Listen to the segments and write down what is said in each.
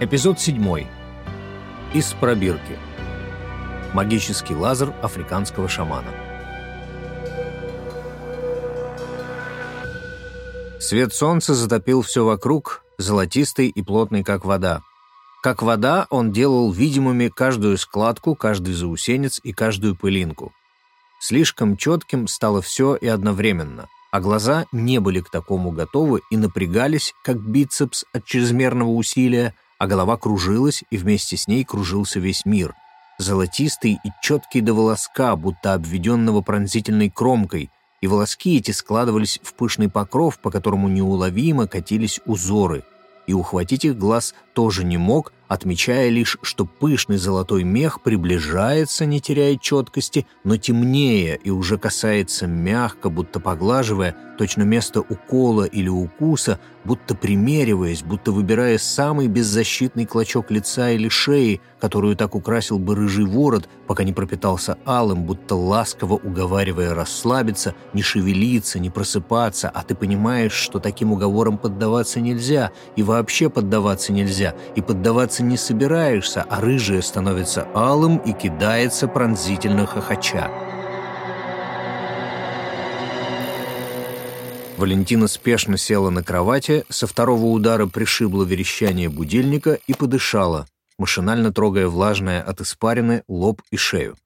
Эпизод 7. Из пробирки. Магический лазер африканского шамана. Свет солнца затопил все вокруг, золотистый и плотный, как вода. Как вода, он делал видимыми каждую складку, каждый заусенец и каждую пылинку. Слишком четким стало все и одновременно, а глаза не были к такому готовы и напрягались, как бицепс от чрезмерного усилия, а голова кружилась, и вместе с ней кружился весь мир. Золотистый и четкий до волоска, будто обведенного пронзительной кромкой, и волоски эти складывались в пышный покров, по которому неуловимо катились узоры, и ухватить их глаз тоже не мог, отмечая лишь, что пышный золотой мех приближается, не теряя четкости, но темнее и уже касается мягко, будто поглаживая, точно место укола или укуса, будто примериваясь, будто выбирая самый беззащитный клочок лица или шеи, которую так украсил бы рыжий ворот, пока не пропитался алым, будто ласково уговаривая расслабиться, не шевелиться, не просыпаться, а ты понимаешь, что таким уговорам поддаваться нельзя, и вообще поддаваться нельзя, и поддаваться не собираешься, а рыжее становится алым и кидается пронзительно хохоча. Валентина спешно села на кровати, со второго удара пришибла верещание будильника и подышала, машинально трогая влажное от испарины лоб и шею.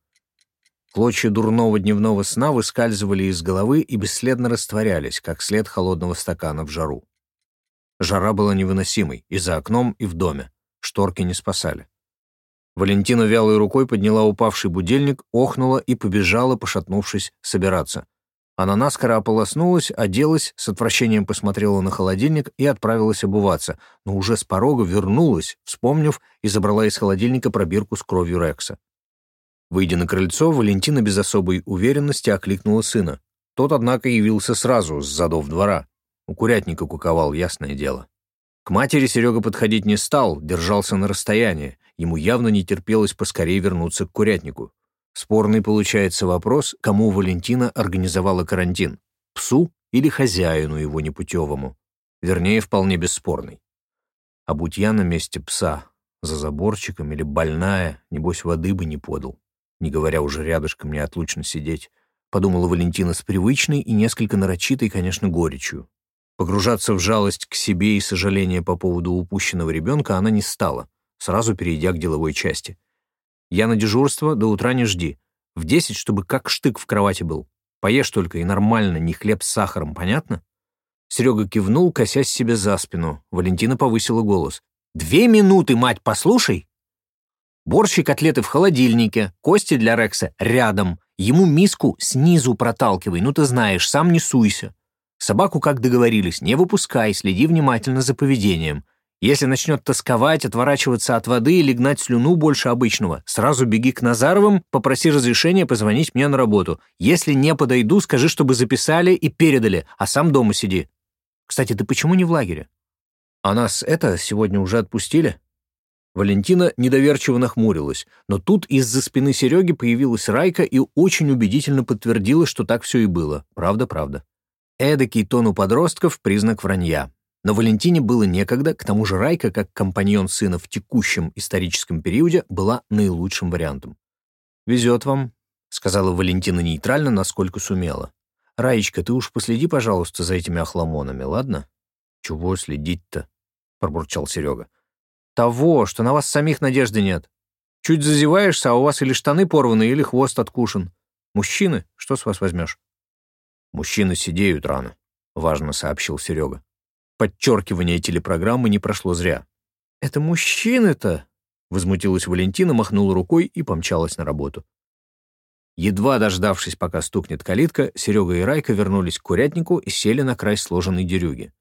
Клочья дурного дневного сна выскальзывали из головы и бесследно растворялись, как след холодного стакана в жару. Жара была невыносимой и за окном, и в доме. Шторки не спасали. Валентина вялой рукой подняла упавший будильник, охнула и побежала, пошатнувшись, собираться. Она наскоро ополоснулась, оделась, с отвращением посмотрела на холодильник и отправилась обуваться, но уже с порога вернулась, вспомнив, и забрала из холодильника пробирку с кровью Рекса. Выйдя на крыльцо, Валентина без особой уверенности окликнула сына. Тот, однако, явился сразу, с задов двора. У курятника куковал, ясное дело. К матери Серега подходить не стал, держался на расстоянии. Ему явно не терпелось поскорее вернуться к курятнику. Спорный получается вопрос, кому Валентина организовала карантин – псу или хозяину его непутевому. Вернее, вполне бесспорный. А будь я на месте пса, за заборчиком или больная, небось, воды бы не подал, не говоря уже рядышком неотлучно сидеть, подумала Валентина с привычной и несколько нарочитой, конечно, горечью. Погружаться в жалость к себе и сожаление по поводу упущенного ребенка она не стала, сразу перейдя к деловой части. «Я на дежурство, до утра не жди. В десять, чтобы как штык в кровати был. Поешь только и нормально, не хлеб с сахаром, понятно?» Серега кивнул, косясь себе за спину. Валентина повысила голос. «Две минуты, мать, послушай!» Борщ и котлеты в холодильнике, кости для Рекса рядом. Ему миску снизу проталкивай, ну ты знаешь, сам не суйся. Собаку, как договорились, не выпускай, следи внимательно за поведением. Если начнет тосковать, отворачиваться от воды или гнать слюну больше обычного, сразу беги к Назаровым, попроси разрешения позвонить мне на работу. Если не подойду, скажи, чтобы записали и передали, а сам дома сиди. Кстати, ты почему не в лагере? А нас это сегодня уже отпустили? Валентина недоверчиво нахмурилась, но тут из-за спины Сереги появилась Райка и очень убедительно подтвердила, что так все и было. Правда-правда. Эдакий тон у подростков — признак вранья. Но Валентине было некогда, к тому же Райка, как компаньон сына в текущем историческом периоде, была наилучшим вариантом. «Везет вам», — сказала Валентина нейтрально, насколько сумела. «Раечка, ты уж последи, пожалуйста, за этими охламонами, ладно?» «Чего следить-то?» — пробурчал Серега. «Того, что на вас самих надежды нет. Чуть зазеваешься, а у вас или штаны порваны, или хвост откушен. Мужчины, что с вас возьмешь?» «Мужчины сидеют рано», — важно сообщил Серега. Подчеркивание телепрограммы не прошло зря. «Это мужчины-то!» — возмутилась Валентина, махнула рукой и помчалась на работу. Едва дождавшись, пока стукнет калитка, Серега и Райка вернулись к курятнику и сели на край сложенной дерюги.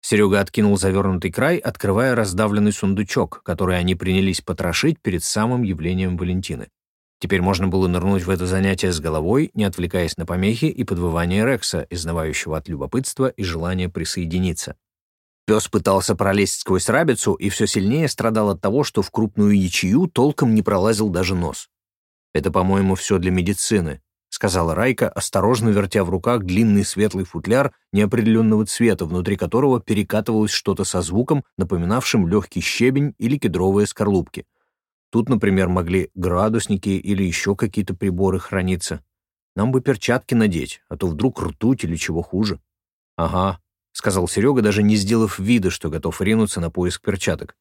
Серега откинул завернутый край, открывая раздавленный сундучок, который они принялись потрошить перед самым явлением Валентины. Теперь можно было нырнуть в это занятие с головой, не отвлекаясь на помехи и подвывание Рекса, изнывающего от любопытства и желания присоединиться. Пес пытался пролезть сквозь рабицу и все сильнее страдал от того, что в крупную ячею толком не пролазил даже нос. «Это, по-моему, все для медицины», сказала Райка, осторожно вертя в руках длинный светлый футляр неопределенного цвета, внутри которого перекатывалось что-то со звуком, напоминавшим легкий щебень или кедровые скорлупки. Тут, например, могли градусники или еще какие-то приборы храниться. Нам бы перчатки надеть, а то вдруг ртуть или чего хуже. Ага, — сказал Серега, даже не сделав вида, что готов ринуться на поиск перчаток.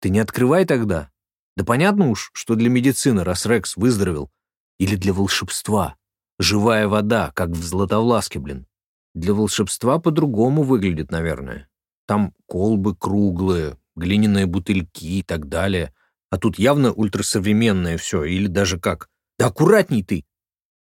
«Ты не открывай тогда. Да понятно уж, что для медицины, раз Рекс выздоровел. Или для волшебства. Живая вода, как в Златовласке, блин. Для волшебства по-другому выглядит, наверное. Там колбы круглые, глиняные бутыльки и так далее. А тут явно ультрасовременное все, или даже как. Да аккуратней ты!»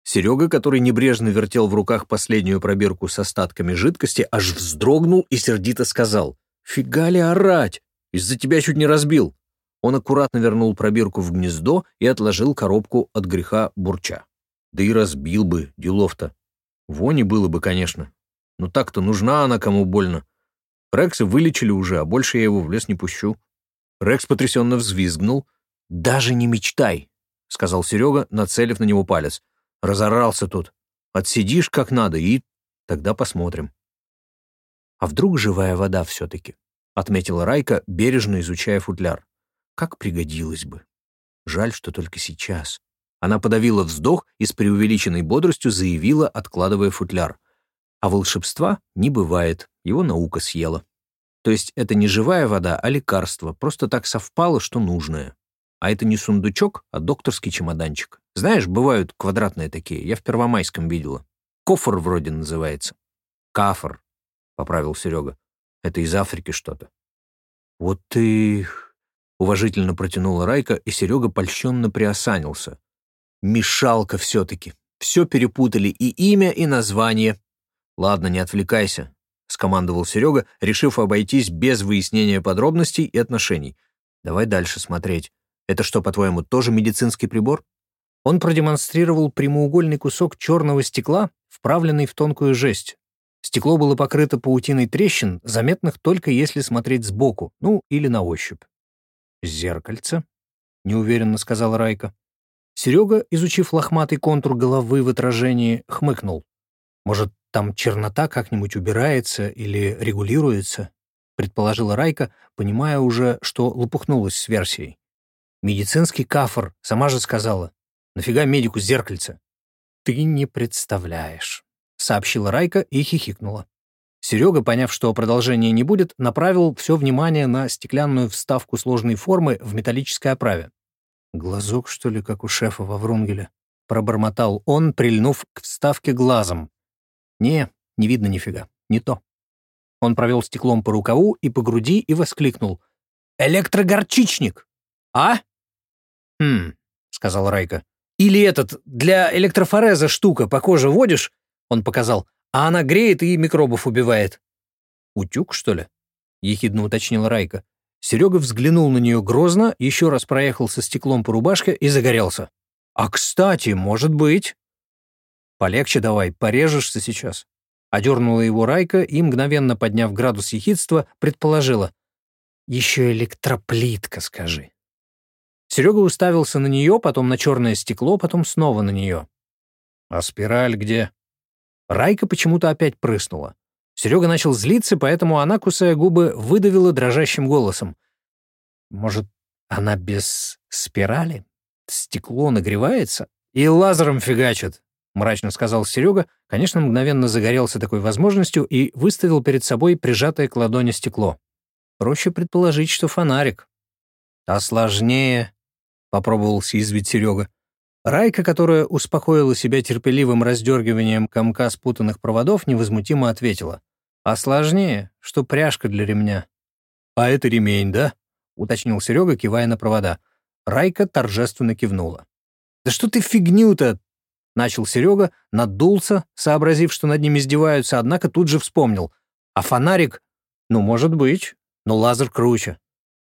Серега, который небрежно вертел в руках последнюю пробирку с остатками жидкости, аж вздрогнул и сердито сказал. «Фига ли орать? Из-за тебя чуть не разбил». Он аккуратно вернул пробирку в гнездо и отложил коробку от греха бурча. Да и разбил бы, делов-то. Вони было бы, конечно. Но так-то нужна она, кому больно. Рекса вылечили уже, а больше я его в лес не пущу. Рекс потрясенно взвизгнул. «Даже не мечтай», — сказал Серега, нацелив на него палец. Разорался тут. Отсидишь как надо, и тогда посмотрим. А вдруг живая вода все-таки? Отметила Райка, бережно изучая футляр. Как пригодилось бы. Жаль, что только сейчас. Она подавила вздох и с преувеличенной бодростью заявила, откладывая футляр. А волшебства не бывает, его наука съела. То есть это не живая вода, а лекарство, просто так совпало, что нужное. А это не сундучок, а докторский чемоданчик. Знаешь, бывают квадратные такие, я в Первомайском видела. Кофр вроде называется. Кафр, — поправил Серега. Это из Африки что-то. Вот ты... Уважительно протянула Райка, и Серега польщенно приосанился. Мешалка все-таки. Все перепутали, и имя, и название. Ладно, не отвлекайся, — скомандовал Серега, решив обойтись без выяснения подробностей и отношений. Давай дальше смотреть. Это что, по-твоему, тоже медицинский прибор? Он продемонстрировал прямоугольный кусок черного стекла, вправленный в тонкую жесть. Стекло было покрыто паутиной трещин, заметных только если смотреть сбоку, ну, или на ощупь. «Зеркальце», — неуверенно сказал Райка. Серега, изучив лохматый контур головы в отражении, хмыкнул. «Может, там чернота как-нибудь убирается или регулируется?» — предположила Райка, понимая уже, что лопухнулась с версией. Медицинский кафр, сама же сказала. Нафига медику зеркальце? Ты не представляешь, сообщила Райка и хихикнула. Серега, поняв, что продолжения не будет, направил все внимание на стеклянную вставку сложной формы в металлической оправе. «Глазок, что ли, как у шефа во Врунгеле?» — пробормотал он, прильнув к вставке глазом. «Не, не видно нифига, не то». Он провел стеклом по рукаву и по груди и воскликнул. «Электрогорчичник!» «А?» «Хм», — сказал Райка. «Или этот, для электрофореза штука по коже водишь?» Он показал. «А она греет и микробов убивает». «Утюг, что ли?» — ехидно уточнил Райка. Серега взглянул на нее грозно, еще раз проехал со стеклом по рубашке и загорелся. «А, кстати, может быть...» «Полегче давай, порежешься сейчас». Одернула его Райка и, мгновенно подняв градус ехидства, предположила. «Еще электроплитка, скажи». Серега уставился на нее, потом на черное стекло, потом снова на нее. «А спираль где?» Райка почему-то опять прыснула. Серега начал злиться, поэтому она, кусая губы, выдавила дрожащим голосом. «Может, она без спирали? Стекло нагревается и лазером фигачит», — мрачно сказал Серега, конечно, мгновенно загорелся такой возможностью и выставил перед собой прижатое к ладони стекло. Проще предположить, что фонарик. А сложнее попробовал съязвить Серега. Райка, которая успокоила себя терпеливым раздергиванием комка спутанных проводов, невозмутимо ответила. «А сложнее, что пряжка для ремня». «А это ремень, да?» — уточнил Серега, кивая на провода. Райка торжественно кивнула. «Да что ты фигню-то?» — начал Серега, надулся, сообразив, что над ним издеваются, однако тут же вспомнил. «А фонарик? Ну, может быть, но лазер круче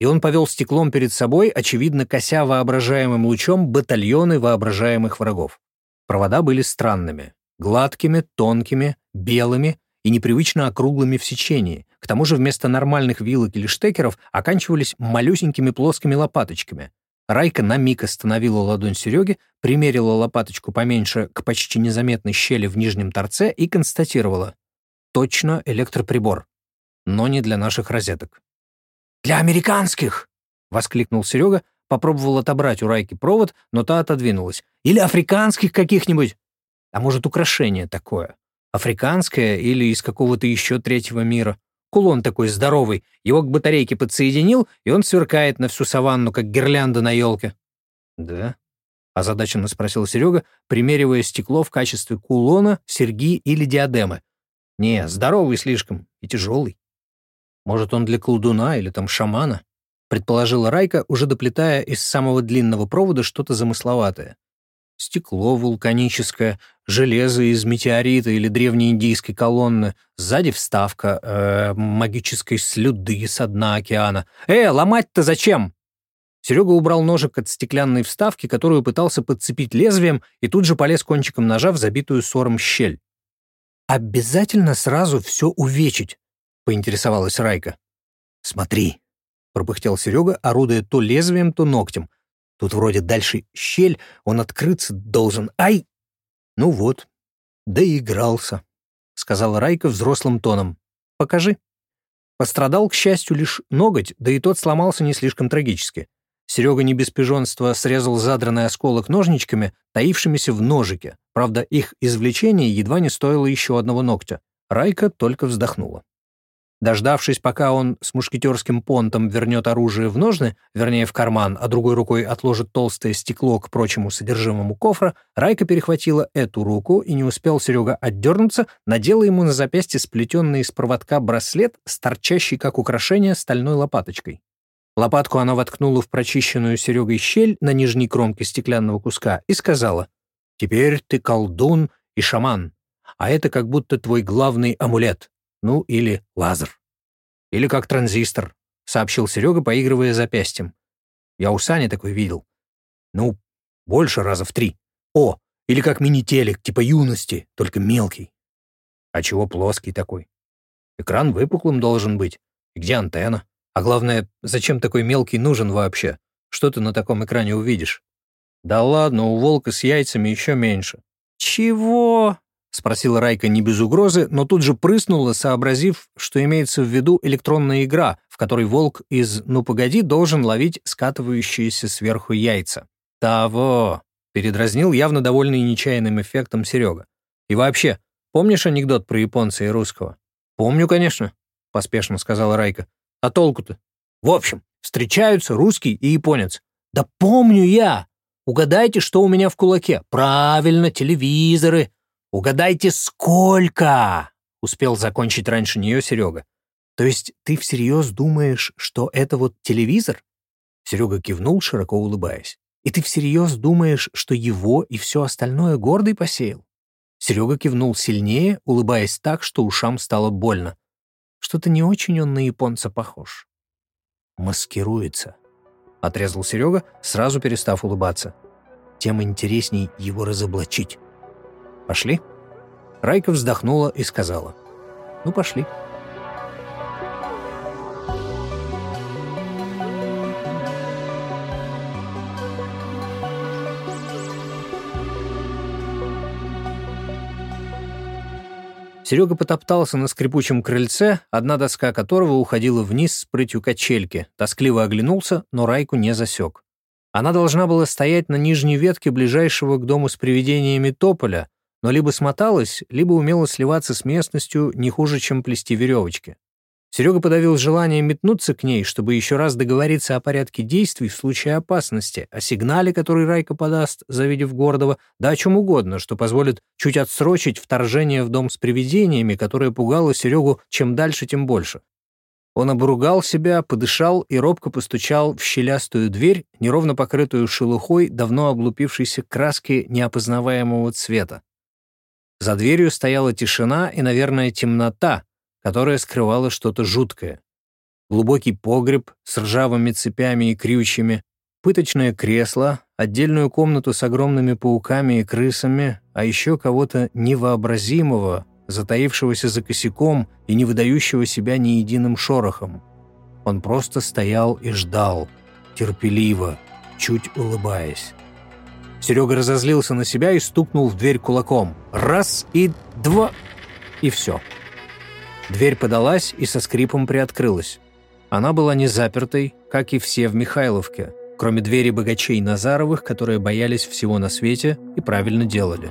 и он повел стеклом перед собой, очевидно, кося воображаемым лучом батальоны воображаемых врагов. Провода были странными, гладкими, тонкими, белыми и непривычно округлыми в сечении. К тому же вместо нормальных вилок или штекеров оканчивались малюсенькими плоскими лопаточками. Райка на миг остановила ладонь Сереги, примерила лопаточку поменьше к почти незаметной щели в нижнем торце и констатировала. Точно электроприбор. Но не для наших розеток. «Для американских!» — воскликнул Серега, попробовал отобрать у Райки провод, но та отодвинулась. «Или африканских каких-нибудь!» «А может, украшение такое? Африканское или из какого-то еще третьего мира?» Кулон такой здоровый, его к батарейке подсоединил, и он сверкает на всю саванну, как гирлянда на елке. «Да?» — озадаченно спросил Серега, примеривая стекло в качестве кулона, серьги или диадемы. «Не, здоровый слишком и тяжелый. Может, он для колдуна или там шамана?» — предположила Райка, уже доплетая из самого длинного провода что-то замысловатое стекло вулканическое, железо из метеорита или древнеиндийской колонны, сзади вставка э, магической слюды со дна океана. «Э, ломать-то зачем?» Серега убрал ножик от стеклянной вставки, которую пытался подцепить лезвием, и тут же полез кончиком ножа в забитую сором щель. «Обязательно сразу все увечить», — поинтересовалась Райка. «Смотри», — пропыхтел Серега, орудуя то лезвием, то ногтем — Тут вроде дальше щель, он открыться должен. Ай! Ну вот, доигрался, — сказала Райка взрослым тоном. Покажи. Пострадал, к счастью, лишь ноготь, да и тот сломался не слишком трагически. Серега не без пижонства срезал задранный осколок ножничками, таившимися в ножике. Правда, их извлечение едва не стоило еще одного ногтя. Райка только вздохнула. Дождавшись, пока он с мушкетерским понтом вернет оружие в ножны, вернее, в карман, а другой рукой отложит толстое стекло к прочему содержимому кофра, Райка перехватила эту руку, и не успел Серега отдернуться, надела ему на запястье сплетенный из проводка браслет с торчащей, как украшение, стальной лопаточкой. Лопатку она воткнула в прочищенную Серегой щель на нижней кромке стеклянного куска и сказала, «Теперь ты колдун и шаман, а это как будто твой главный амулет. Ну, или лазер. Или как транзистор, сообщил Серега, поигрывая запястьем. Я у Сани такой видел. Ну, больше раза в три. О, или как мини-телек, типа юности, только мелкий. А чего плоский такой? Экран выпуклым должен быть. И где антенна? А главное, зачем такой мелкий нужен вообще? Что ты на таком экране увидишь? Да ладно, у волка с яйцами еще меньше. Чего? — спросила Райка не без угрозы, но тут же прыснула, сообразив, что имеется в виду электронная игра, в которой волк из «Ну погоди» должен ловить скатывающиеся сверху яйца. «Того!» — передразнил явно довольный нечаянным эффектом Серега. «И вообще, помнишь анекдот про японца и русского?» «Помню, конечно», — поспешно сказала Райка. «А толку-то?» «В общем, встречаются русский и японец». «Да помню я! Угадайте, что у меня в кулаке?» «Правильно, телевизоры!» «Угадайте, сколько?» — успел закончить раньше нее Серега. «То есть ты всерьез думаешь, что это вот телевизор?» Серега кивнул, широко улыбаясь. «И ты всерьез думаешь, что его и все остальное гордый посеял?» Серега кивнул сильнее, улыбаясь так, что ушам стало больно. Что-то не очень он на японца похож. «Маскируется», — отрезал Серега, сразу перестав улыбаться. «Тем интересней его разоблачить». Пошли?» Райка вздохнула и сказала. «Ну, пошли». Серега потоптался на скрипучем крыльце, одна доска которого уходила вниз с прытью качельки, тоскливо оглянулся, но Райку не засек. Она должна была стоять на нижней ветке ближайшего к дому с привидениями тополя, но либо смоталась, либо умела сливаться с местностью не хуже, чем плести веревочки. Серега подавил желание метнуться к ней, чтобы еще раз договориться о порядке действий в случае опасности, о сигнале, который Райка подаст, завидев Гордова, да о чем угодно, что позволит чуть отсрочить вторжение в дом с привидениями, которое пугало Серегу чем дальше, тем больше. Он обругал себя, подышал и робко постучал в щелястую дверь, неровно покрытую шелухой давно облупившейся краски неопознаваемого цвета. За дверью стояла тишина и, наверное, темнота, которая скрывала что-то жуткое. Глубокий погреб с ржавыми цепями и крючьями, пыточное кресло, отдельную комнату с огромными пауками и крысами, а еще кого-то невообразимого, затаившегося за косяком и не выдающего себя ни единым шорохом. Он просто стоял и ждал, терпеливо, чуть улыбаясь. Серега разозлился на себя и стукнул в дверь кулаком. Раз и два, и все. Дверь подалась и со скрипом приоткрылась. Она была не запертой, как и все в Михайловке, кроме двери богачей Назаровых, которые боялись всего на свете и правильно делали.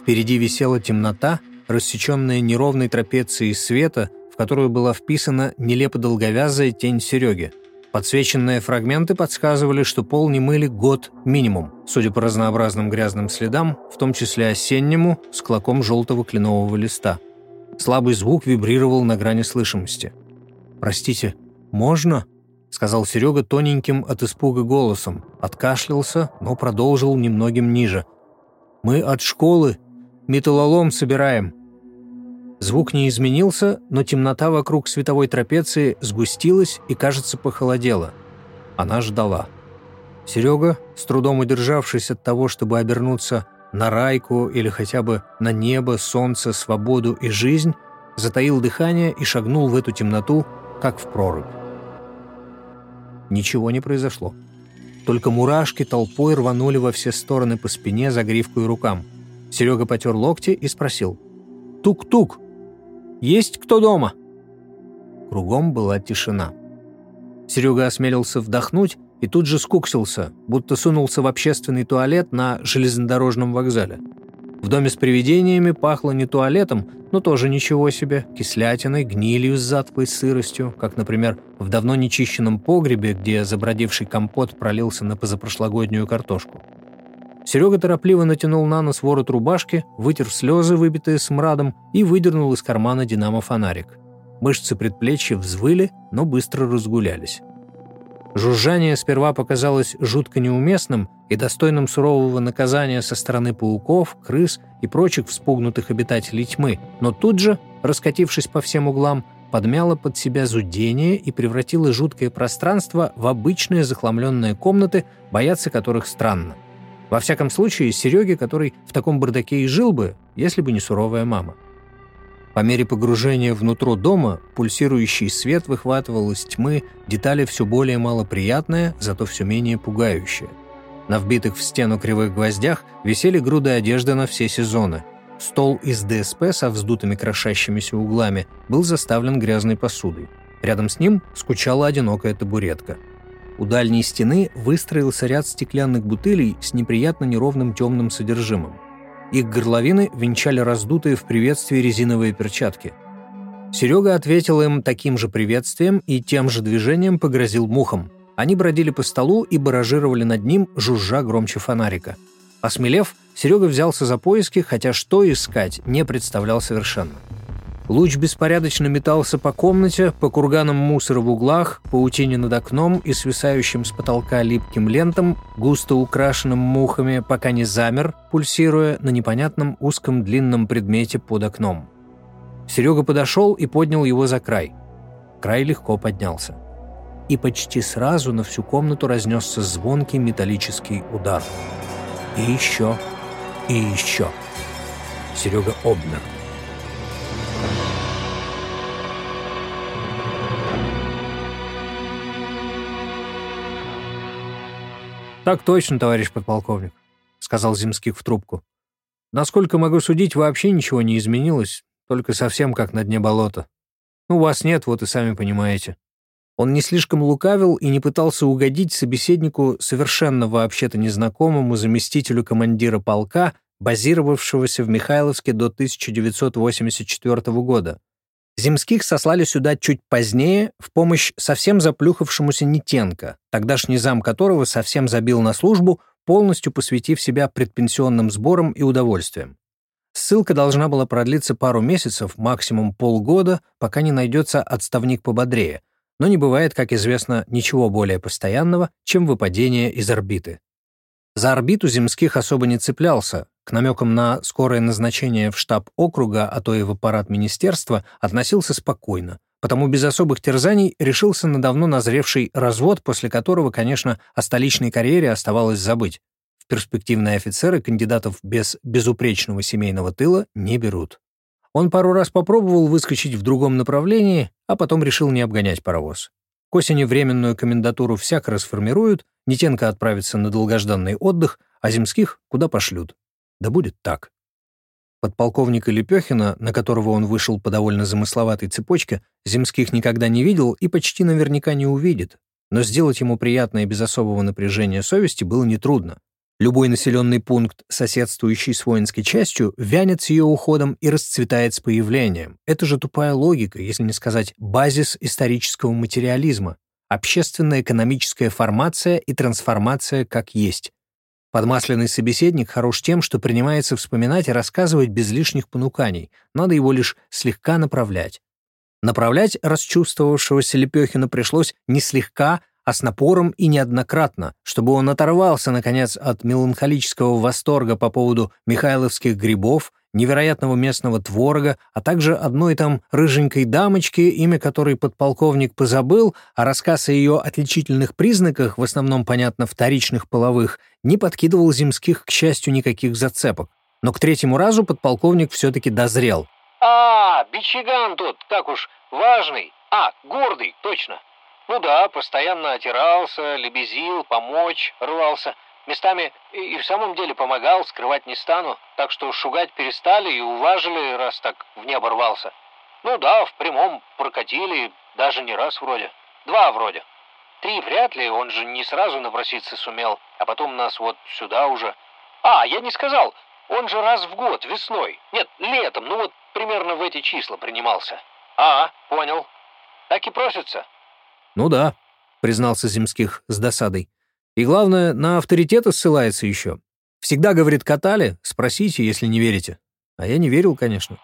Впереди висела темнота, рассеченная неровной трапецией света, в которую была вписана нелепо долговязая тень Сереги – Подсвеченные фрагменты подсказывали, что пол не мыли год минимум, судя по разнообразным грязным следам, в том числе осеннему, с клоком желтого кленового листа. Слабый звук вибрировал на грани слышимости. «Простите, можно?» — сказал Серега тоненьким от испуга голосом. Откашлялся, но продолжил немногим ниже. «Мы от школы. Металлолом собираем. Звук не изменился, но темнота вокруг световой трапеции сгустилась и, кажется, похолодела. Она ждала. Серега, с трудом удержавшись от того, чтобы обернуться на райку или хотя бы на небо, солнце, свободу и жизнь, затаил дыхание и шагнул в эту темноту, как в прорубь. Ничего не произошло. Только мурашки толпой рванули во все стороны по спине, загривку и рукам. Серега потер локти и спросил. «Тук-тук!» Есть кто дома?» Кругом была тишина. Серега осмелился вдохнуть и тут же скуксился, будто сунулся в общественный туалет на железнодорожном вокзале. В доме с привидениями пахло не туалетом, но тоже ничего себе, кислятиной, гнилью с затклой сыростью, как, например, в давно нечищенном погребе, где забродивший компот пролился на позапрошлогоднюю картошку. Серега торопливо натянул на нос ворот рубашки, вытер слезы, выбитые смрадом, и выдернул из кармана динамо-фонарик. Мышцы предплечья взвыли, но быстро разгулялись. Жужжание сперва показалось жутко неуместным и достойным сурового наказания со стороны пауков, крыс и прочих вспугнутых обитателей тьмы, но тут же, раскатившись по всем углам, подмяло под себя зудение и превратило жуткое пространство в обычные захламленные комнаты, бояться которых странно. Во всяком случае, Сереге, который в таком бардаке и жил бы, если бы не суровая мама. По мере погружения внутрь дома пульсирующий свет выхватывал из тьмы детали все более малоприятные, зато все менее пугающие. На вбитых в стену кривых гвоздях висели груды одежды на все сезоны. Стол из ДСП со вздутыми крошащимися углами был заставлен грязной посудой. Рядом с ним скучала одинокая табуретка – у дальней стены выстроился ряд стеклянных бутылей с неприятно неровным темным содержимым. Их горловины венчали раздутые в приветствии резиновые перчатки. Серега ответил им таким же приветствием и тем же движением погрозил мухам. Они бродили по столу и баражировали над ним, жужжа громче фонарика. Осмелев, Серега взялся за поиски, хотя что искать, не представлял совершенно. Луч беспорядочно метался по комнате, по курганам мусора в углах, паутине над окном и свисающим с потолка липким лентам, густо украшенным мухами, пока не замер, пульсируя на непонятном узком длинном предмете под окном. Серега подошел и поднял его за край. Край легко поднялся. И почти сразу на всю комнату разнесся звонкий металлический удар. И еще, и еще. Серега обмер. «Так точно, товарищ подполковник», — сказал Земских в трубку. «Насколько могу судить, вообще ничего не изменилось, только совсем как на дне болота. Ну, вас нет, вот и сами понимаете». Он не слишком лукавил и не пытался угодить собеседнику совершенно вообще-то незнакомому заместителю командира полка, базировавшегося в Михайловске до 1984 года. Земских сослали сюда чуть позднее в помощь совсем заплюхавшемуся Нитенко, тогдашний зам которого совсем забил на службу, полностью посвятив себя предпенсионным сборам и удовольствиям. Ссылка должна была продлиться пару месяцев, максимум полгода, пока не найдется отставник пободрее, но не бывает, как известно, ничего более постоянного, чем выпадение из орбиты. За орбиту земских особо не цеплялся, к намекам на скорое назначение в штаб округа, а то и в аппарат министерства, относился спокойно, потому без особых терзаний решился на давно назревший развод, после которого, конечно, о столичной карьере оставалось забыть. В перспективные офицеры кандидатов без безупречного семейного тыла не берут. Он пару раз попробовал выскочить в другом направлении, а потом решил не обгонять паровоз. К осени временную комендатуру всяко расформируют, Нетенко отправится на долгожданный отдых, а Земских куда пошлют. Да будет так. Подполковника Лепехина, на которого он вышел по довольно замысловатой цепочке, Земских никогда не видел и почти наверняка не увидит. Но сделать ему приятное без особого напряжения совести было нетрудно. Любой населенный пункт, соседствующий с воинской частью, вянет с ее уходом и расцветает с появлением. Это же тупая логика, если не сказать базис исторического материализма. Общественная экономическая формация и трансформация как есть. Подмасленный собеседник хорош тем, что принимается вспоминать и рассказывать без лишних понуканий, надо его лишь слегка направлять. Направлять расчувствовавшегося Лепехина пришлось не слегка, а с напором и неоднократно, чтобы он оторвался, наконец, от меланхолического восторга по поводу михайловских грибов, невероятного местного творога, а также одной там рыженькой дамочки, имя которой подполковник позабыл, а рассказ о ее отличительных признаках, в основном, понятно, вторичных половых, не подкидывал земских, к счастью, никаких зацепок. Но к третьему разу подполковник все-таки дозрел. «А, бичиган тот, как уж, важный. А, гордый, точно. Ну да, постоянно отирался, лебезил, помочь, рвался. Местами и в самом деле помогал, скрывать не стану, так что шугать перестали и уважили, раз так в небо рвался. Ну да, в прямом прокатили, даже не раз вроде. Два вроде. Три вряд ли, он же не сразу напроситься сумел, а потом нас вот сюда уже. А, я не сказал, он же раз в год, весной. Нет, летом, ну вот примерно в эти числа принимался. А, понял. Так и просится. «Ну да», — признался Земских с досадой. «И главное, на авторитеты ссылается еще. Всегда, говорит, катали, спросите, если не верите». А я не верил, конечно.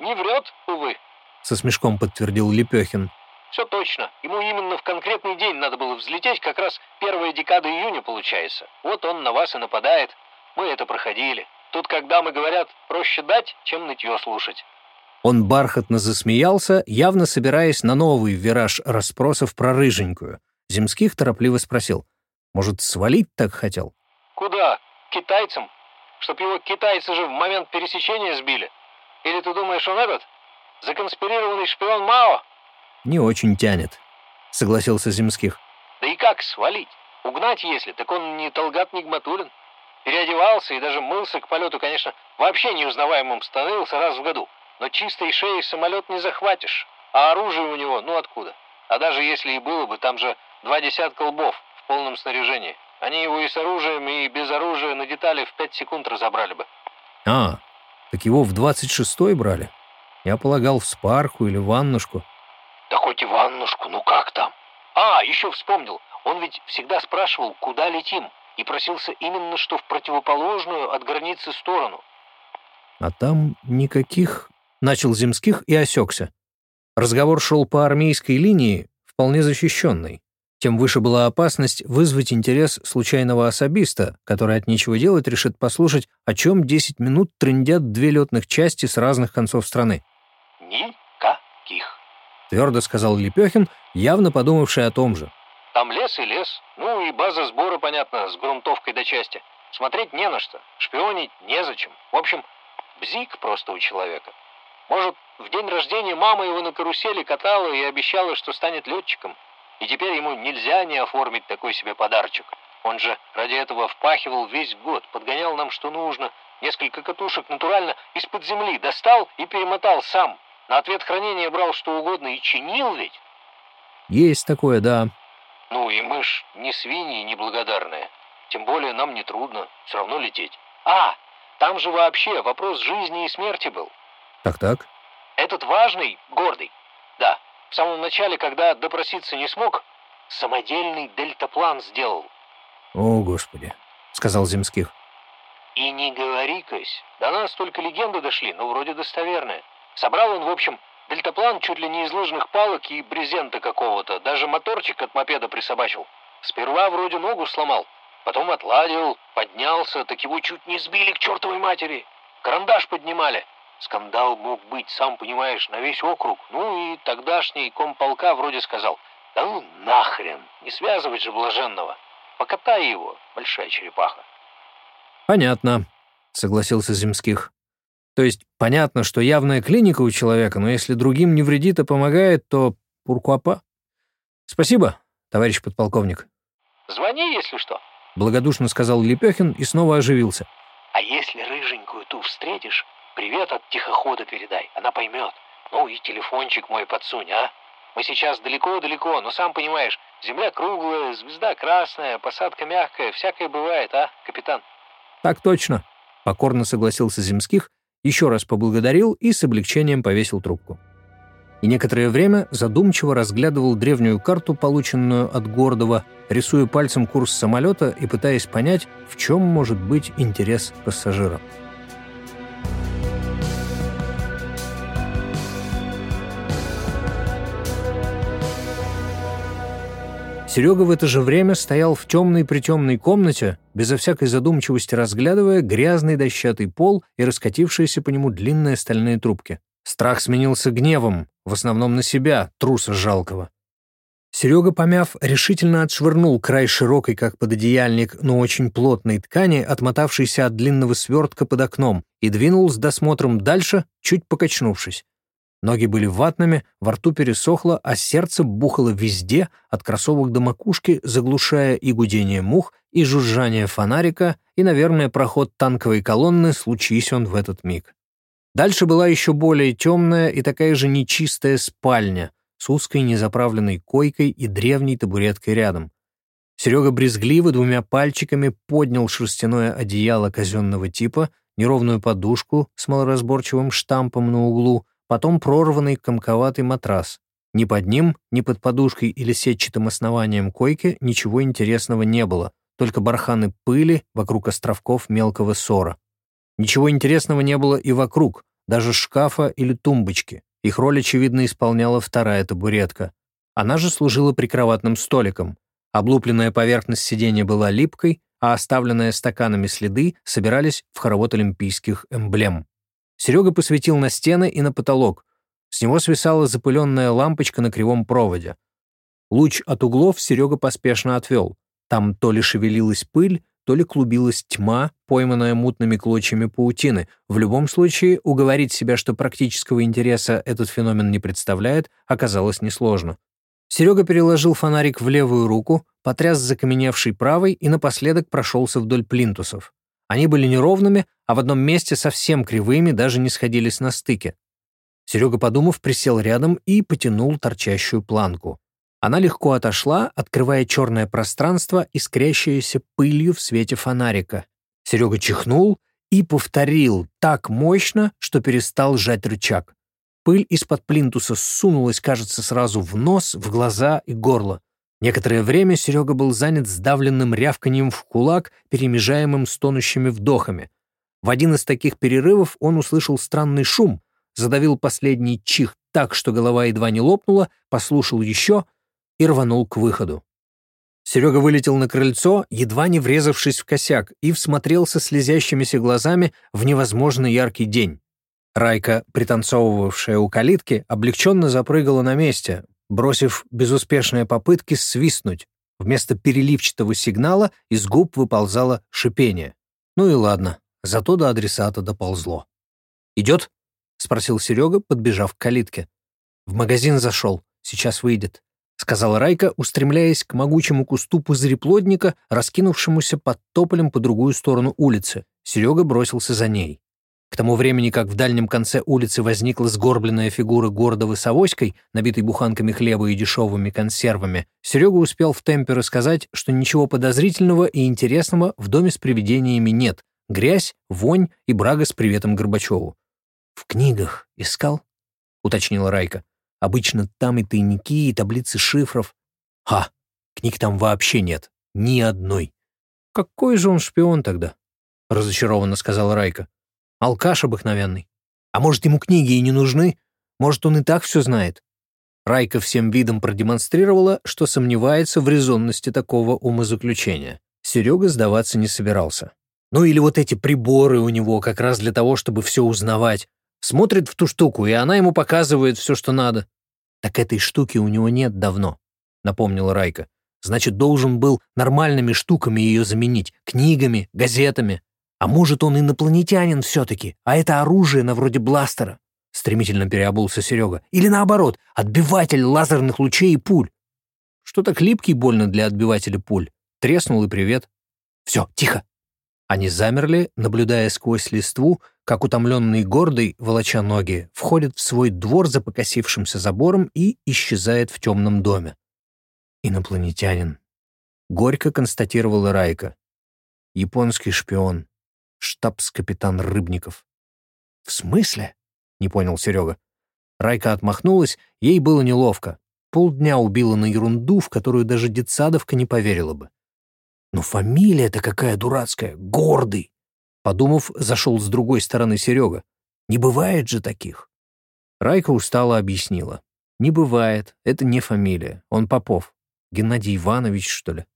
«Не врет, увы», — со смешком подтвердил Лепехин. «Все точно. Ему именно в конкретный день надо было взлететь, как раз первая декада июня получается. Вот он на вас и нападает. Мы это проходили. Тут, когда мы говорят, проще дать, чем нытье слушать». Он бархатно засмеялся, явно собираясь на новый вираж расспросов про рыженькую. Земских торопливо спросил. «Может, свалить так хотел?» «Куда? Китайцам? Чтоб его китайцы же в момент пересечения сбили? Или ты думаешь, он этот? Законспирированный шпион Мао?» «Не очень тянет», — согласился Земских. «Да и как свалить? Угнать если, так он не Талгат Нигматулин. Переодевался и даже мылся к полету, конечно, вообще неузнаваемым становился раз в году. Но чистой шеей самолет не захватишь, а оружие у него, ну откуда? А даже если и было бы, там же два десятка лбов в полном снаряжении. Они его и с оружием, и без оружия на детали в пять секунд разобрали бы. А, так его в двадцать шестой брали? Я полагал, в спарку или ваннушку. Да хоть и ваннушку, ну как там? А, еще вспомнил. Он ведь всегда спрашивал, куда летим, и просился именно что в противоположную от границы сторону. А там никаких начал Земских и осекся. Разговор шел по армейской линии, вполне защищенной. Тем выше была опасность вызвать интерес случайного особиста, который от нечего делать решит послушать, о чем 10 минут трындят две летных части с разных концов страны. «Никаких», — твердо сказал Лепехин, явно подумавший о том же. «Там лес и лес, ну и база сбора, понятно, с грунтовкой до части. Смотреть не на что, шпионить незачем. В общем, бзик просто у человека. Может, в день рождения мама его на карусели катала и обещала, что станет летчиком. И теперь ему нельзя не оформить такой себе подарочек. Он же ради этого впахивал весь год, подгонял нам что нужно. Несколько катушек натурально из-под земли достал и перемотал сам. На ответ хранения брал что угодно и чинил ведь. Есть такое, да. Ну и мы ж не свиньи неблагодарные. Тем более нам не трудно, все равно лететь. А, там же вообще вопрос жизни и смерти был. Так-так. Этот важный, гордый. Да, в самом начале, когда допроситься не смог, самодельный дельтаплан сделал. О, Господи, сказал Земских. И не говори, Кась, до нас только легенды дошли, но вроде достоверные. Собрал он, в общем, дельтаплан чуть ли не из лыжных палок и брезента какого-то, даже моторчик от мопеда присобачил. Сперва вроде ногу сломал, потом отладил, поднялся, так его чуть не сбили к чертовой матери. Карандаш поднимали. Скандал мог быть, сам понимаешь, на весь округ. Ну и тогдашний комполка вроде сказал, да ну нахрен, не связывать же блаженного. Покатай его, большая черепаха. Понятно, согласился Земских. То есть понятно, что явная клиника у человека, но если другим не вредит, а помогает, то пуркуапа. Спасибо, товарищ подполковник. Звони, если что. Благодушно сказал Лепехин и снова оживился. А если рыженькую ту встретишь, привет от тихохода передай, она поймет. Ну и телефончик мой подсунь, а? Мы сейчас далеко-далеко, но сам понимаешь, земля круглая, звезда красная, посадка мягкая, всякое бывает, а, капитан? Так точно, покорно согласился Земских, еще раз поблагодарил и с облегчением повесил трубку. И некоторое время задумчиво разглядывал древнюю карту, полученную от Гордова, рисуя пальцем курс самолета и пытаясь понять, в чем может быть интерес пассажира. Серега в это же время стоял в темной-притемной комнате, безо всякой задумчивости разглядывая грязный дощатый пол и раскатившиеся по нему длинные стальные трубки. Страх сменился гневом, в основном на себя, труса жалкого. Серега, помяв, решительно отшвырнул край широкой, как пододеяльник, но очень плотной ткани, отмотавшейся от длинного свертка под окном, и двинул с досмотром дальше, чуть покачнувшись. Ноги были ватными, во рту пересохло, а сердце бухало везде, от кроссовок до макушки, заглушая и гудение мух, и жужжание фонарика, и, наверное, проход танковой колонны, случись он в этот миг. Дальше была еще более темная и такая же нечистая спальня, с узкой незаправленной койкой и древней табуреткой рядом. Серега брезгливо двумя пальчиками поднял шерстяное одеяло казенного типа, неровную подушку с малоразборчивым штампом на углу, потом прорванный комковатый матрас. Ни под ним, ни под подушкой или сетчатым основанием койки ничего интересного не было, только барханы пыли вокруг островков мелкого ссора. Ничего интересного не было и вокруг, даже шкафа или тумбочки. Их роль, очевидно, исполняла вторая табуретка. Она же служила прикроватным столиком. Облупленная поверхность сиденья была липкой, а оставленные стаканами следы собирались в хоровод олимпийских эмблем. Серега посветил на стены и на потолок. С него свисала запыленная лампочка на кривом проводе. Луч от углов Серега поспешно отвел. Там то ли шевелилась пыль, то ли клубилась тьма, пойманная мутными клочьями паутины. В любом случае, уговорить себя, что практического интереса этот феномен не представляет, оказалось несложно. Серега переложил фонарик в левую руку, потряс закаменевшей правой и напоследок прошелся вдоль плинтусов. Они были неровными, а в одном месте совсем кривыми, даже не сходились на стыке. Серега, подумав, присел рядом и потянул торчащую планку. Она легко отошла, открывая черное пространство, искрящееся пылью в свете фонарика. Серега чихнул и повторил так мощно, что перестал сжать рычаг. Пыль из-под плинтуса сунулась, кажется, сразу в нос, в глаза и горло. Некоторое время Серега был занят сдавленным рявканьем в кулак, перемежаемым стонущими вдохами. В один из таких перерывов он услышал странный шум, задавил последний чих так, что голова едва не лопнула, послушал еще — и рванул к выходу. Серега вылетел на крыльцо, едва не врезавшись в косяк, и всмотрелся слезящимися глазами в невозможно яркий день. Райка, пританцовывавшая у калитки, облегченно запрыгала на месте, бросив безуспешные попытки свистнуть. Вместо переливчатого сигнала из губ выползало шипение. Ну и ладно, зато до адресата доползло. «Идет?» — спросил Серега, подбежав к калитке. «В магазин зашел, сейчас выйдет». — сказала Райка, устремляясь к могучему кусту пузыреплодника, раскинувшемуся под тополем по другую сторону улицы. Серега бросился за ней. К тому времени, как в дальнем конце улицы возникла сгорбленная фигура гордого с авоськой, набитой буханками хлеба и дешевыми консервами, Серега успел в темпе рассказать, что ничего подозрительного и интересного в доме с привидениями нет. Грязь, вонь и брага с приветом Горбачеву. «В книгах искал?» — уточнила Райка. Обычно там и тайники, и таблицы шифров. Ха, книг там вообще нет. Ни одной. Какой же он шпион тогда? Разочарованно сказала Райка. Алкаш обыкновенный. А может, ему книги и не нужны? Может, он и так все знает? Райка всем видом продемонстрировала, что сомневается в резонности такого умозаключения. Серега сдаваться не собирался. Ну или вот эти приборы у него как раз для того, чтобы все узнавать. Смотрит в ту штуку, и она ему показывает все, что надо. «Так этой штуки у него нет давно», — напомнила Райка. «Значит, должен был нормальными штуками ее заменить, книгами, газетами. А может, он инопланетянин все-таки, а это оружие на вроде бластера?» Стремительно переобулся Серега. «Или наоборот, отбиватель лазерных лучей и пуль». что так липкий больно для отбивателя пуль. Треснул и привет. Все, тихо. Они замерли, наблюдая сквозь листву, как утомленный гордый, волоча ноги, входит в свой двор за покосившимся забором и исчезает в темном доме. Инопланетянин. Горько констатировала Райка. Японский шпион. Штабс-капитан Рыбников. «В смысле?» — не понял Серега. Райка отмахнулась, ей было неловко. Полдня убила на ерунду, в которую даже детсадовка не поверила бы. Но фамилия-то какая дурацкая, гордый. Подумав, зашел с другой стороны Серега. Не бывает же таких. Райка устало объяснила. Не бывает, это не фамилия, он Попов. Геннадий Иванович, что ли?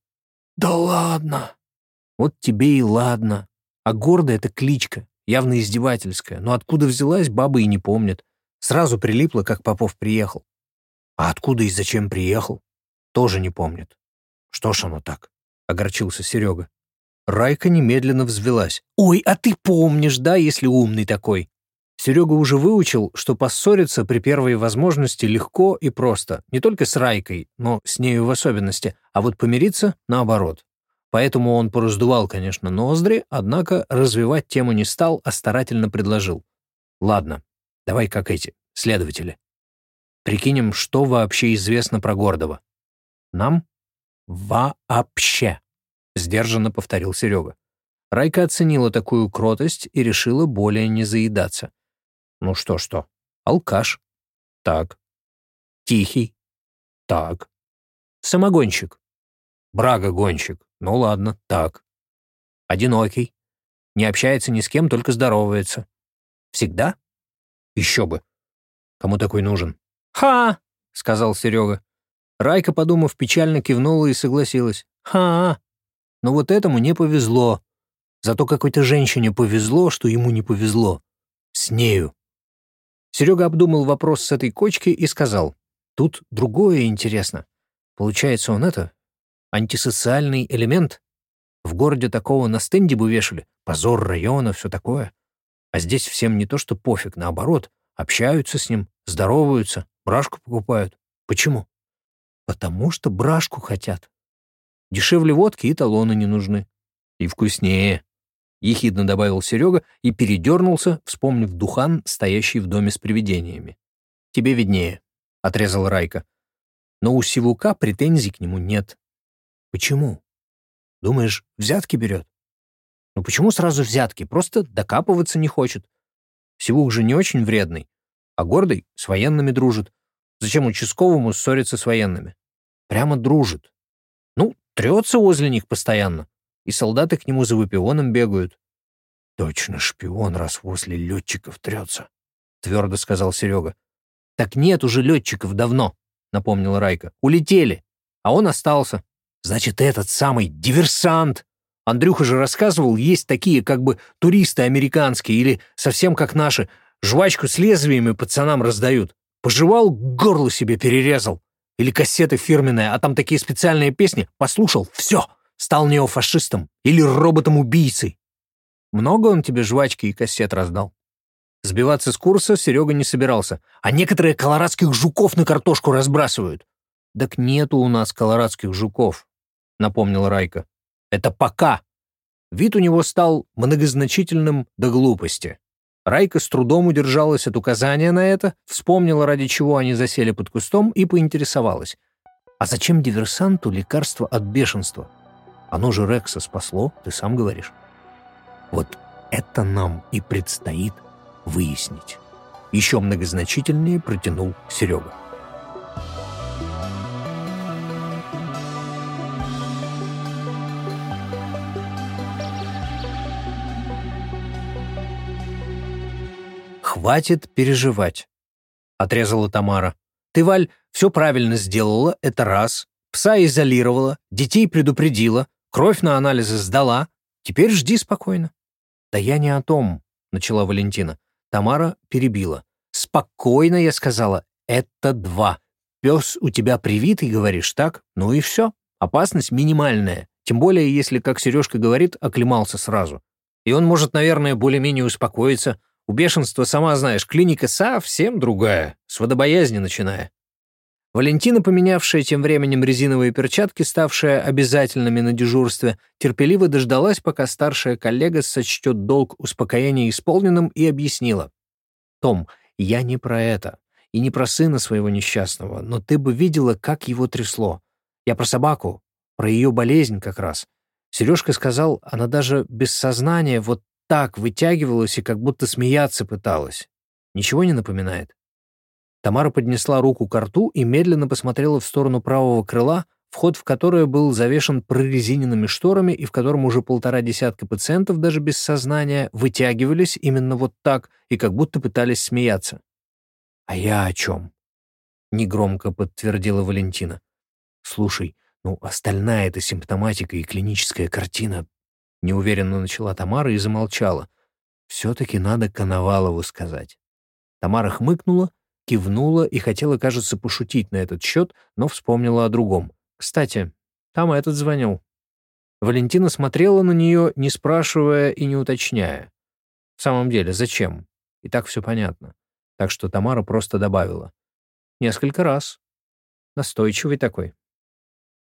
Да ладно. Вот тебе и ладно. А гордая — это кличка, явно издевательская. Но откуда взялась, баба и не помнит. Сразу прилипла, как Попов приехал. А откуда и зачем приехал, тоже не помнит. Что ж оно так? огорчился Серега. Райка немедленно взвелась. «Ой, а ты помнишь, да, если умный такой?» Серега уже выучил, что поссориться при первой возможности легко и просто, не только с Райкой, но с нею в особенности, а вот помириться — наоборот. Поэтому он пораздувал, конечно, ноздри, однако развивать тему не стал, а старательно предложил. «Ладно, давай как эти, следователи. Прикинем, что вообще известно про Гордова. Нам «Вообще», — сдержанно повторил Серега. Райка оценила такую кротость и решила более не заедаться. «Ну что-что? Алкаш? Так. Тихий? Так. Самогонщик? Брага-гонщик? Ну ладно, так. Одинокий? Не общается ни с кем, только здоровается. Всегда? Еще бы. Кому такой нужен? «Ха!» — сказал Серега. Райка, подумав, печально кивнула и согласилась. «Ха! Но вот этому не повезло. Зато какой-то женщине повезло, что ему не повезло. С нею». Серега обдумал вопрос с этой кочки и сказал. «Тут другое интересно. Получается, он это... антисоциальный элемент? В городе такого на стенде бы вешали. Позор района, все такое. А здесь всем не то что пофиг, наоборот. Общаются с ним, здороваются, брашку покупают. Почему?» Потому что брашку хотят. Дешевле водки и талоны не нужны. И вкуснее. Ехидно добавил Серега и передернулся, вспомнив духан, стоящий в доме с привидениями. «Тебе виднее», — отрезал Райка. «Но у Сивука претензий к нему нет». «Почему? Думаешь, взятки берет?» «Ну почему сразу взятки? Просто докапываться не хочет. Сивук же не очень вредный, а гордый с военными дружит. Зачем участковому ссориться с военными? Прямо дружит. Ну, трется возле них постоянно. И солдаты к нему за выпионом бегают. Точно шпион, раз возле летчиков трется, твердо сказал Серега. Так нет уже летчиков давно, напомнил Райка. Улетели, а он остался. Значит, этот самый диверсант. Андрюха же рассказывал, есть такие как бы туристы американские или совсем как наши, жвачку с лезвиями пацанам раздают. Пожевал, горло себе перерезал. Или кассеты фирменные, а там такие специальные песни. Послушал, все, стал неофашистом или роботом-убийцей. Много он тебе жвачки и кассет раздал? Сбиваться с курса Серега не собирался, а некоторые колорадских жуков на картошку разбрасывают. «Так нету у нас колорадских жуков», — напомнил Райка. «Это пока». Вид у него стал многозначительным до глупости. Райка с трудом удержалась от указания на это, вспомнила, ради чего они засели под кустом, и поинтересовалась. «А зачем диверсанту лекарство от бешенства? Оно же Рекса спасло, ты сам говоришь». «Вот это нам и предстоит выяснить». Еще многозначительнее протянул Серега. «Хватит переживать», — отрезала Тамара. «Ты, Валь, все правильно сделала, это раз. Пса изолировала, детей предупредила, кровь на анализы сдала. Теперь жди спокойно». «Да я не о том», — начала Валентина. Тамара перебила. «Спокойно, я сказала, это два. Пес у тебя привитый, говоришь, так? Ну и все. Опасность минимальная. Тем более, если, как Сережка говорит, оклемался сразу. И он может, наверное, более-менее успокоиться, у бешенства, сама знаешь, клиника совсем другая, с водобоязни начиная. Валентина, поменявшая тем временем резиновые перчатки, ставшая обязательными на дежурстве, терпеливо дождалась, пока старшая коллега сочтет долг успокоения исполненным и объяснила. «Том, я не про это. И не про сына своего несчастного, но ты бы видела, как его трясло. Я про собаку, про ее болезнь как раз. Сережка сказал, она даже без сознания вот так вытягивалась и как будто смеяться пыталась. Ничего не напоминает?» Тамара поднесла руку к рту и медленно посмотрела в сторону правого крыла, вход в которое был завешен прорезиненными шторами и в котором уже полтора десятка пациентов даже без сознания вытягивались именно вот так и как будто пытались смеяться. «А я о чем?» — негромко подтвердила Валентина. «Слушай, ну, остальная эта симптоматика и клиническая картина...» Неуверенно начала Тамара и замолчала. «Все-таки надо Коновалову сказать». Тамара хмыкнула, кивнула и хотела, кажется, пошутить на этот счет, но вспомнила о другом. «Кстати, там этот звонил». Валентина смотрела на нее, не спрашивая и не уточняя. В самом деле, зачем? И так все понятно. Так что Тамара просто добавила. Несколько раз. Настойчивый такой.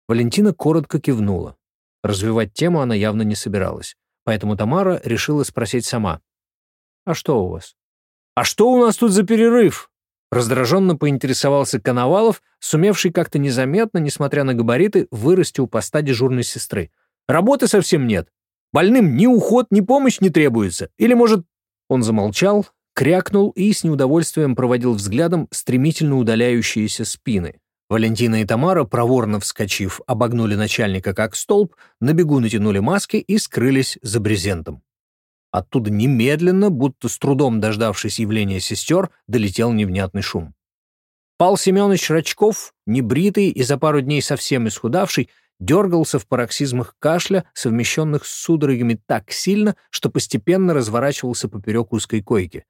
Валентина коротко кивнула. Развивать тему она явно не собиралась. Поэтому Тамара решила спросить сама. «А что у вас?» «А что у нас тут за перерыв?» Раздраженно поинтересовался Коновалов, сумевший как-то незаметно, несмотря на габариты, вырасти у поста дежурной сестры. «Работы совсем нет. Больным ни уход, ни помощь не требуется. Или, может...» Он замолчал, крякнул и с неудовольствием проводил взглядом стремительно удаляющиеся спины. Валентина и Тамара, проворно вскочив, обогнули начальника как столб, на бегу натянули маски и скрылись за брезентом. Оттуда немедленно, будто с трудом дождавшись явления сестер, долетел невнятный шум. Пал Семенович Рачков, небритый и за пару дней совсем исхудавший, дергался в пароксизмах кашля, совмещенных с судорогами так сильно, что постепенно разворачивался поперек узкой койки.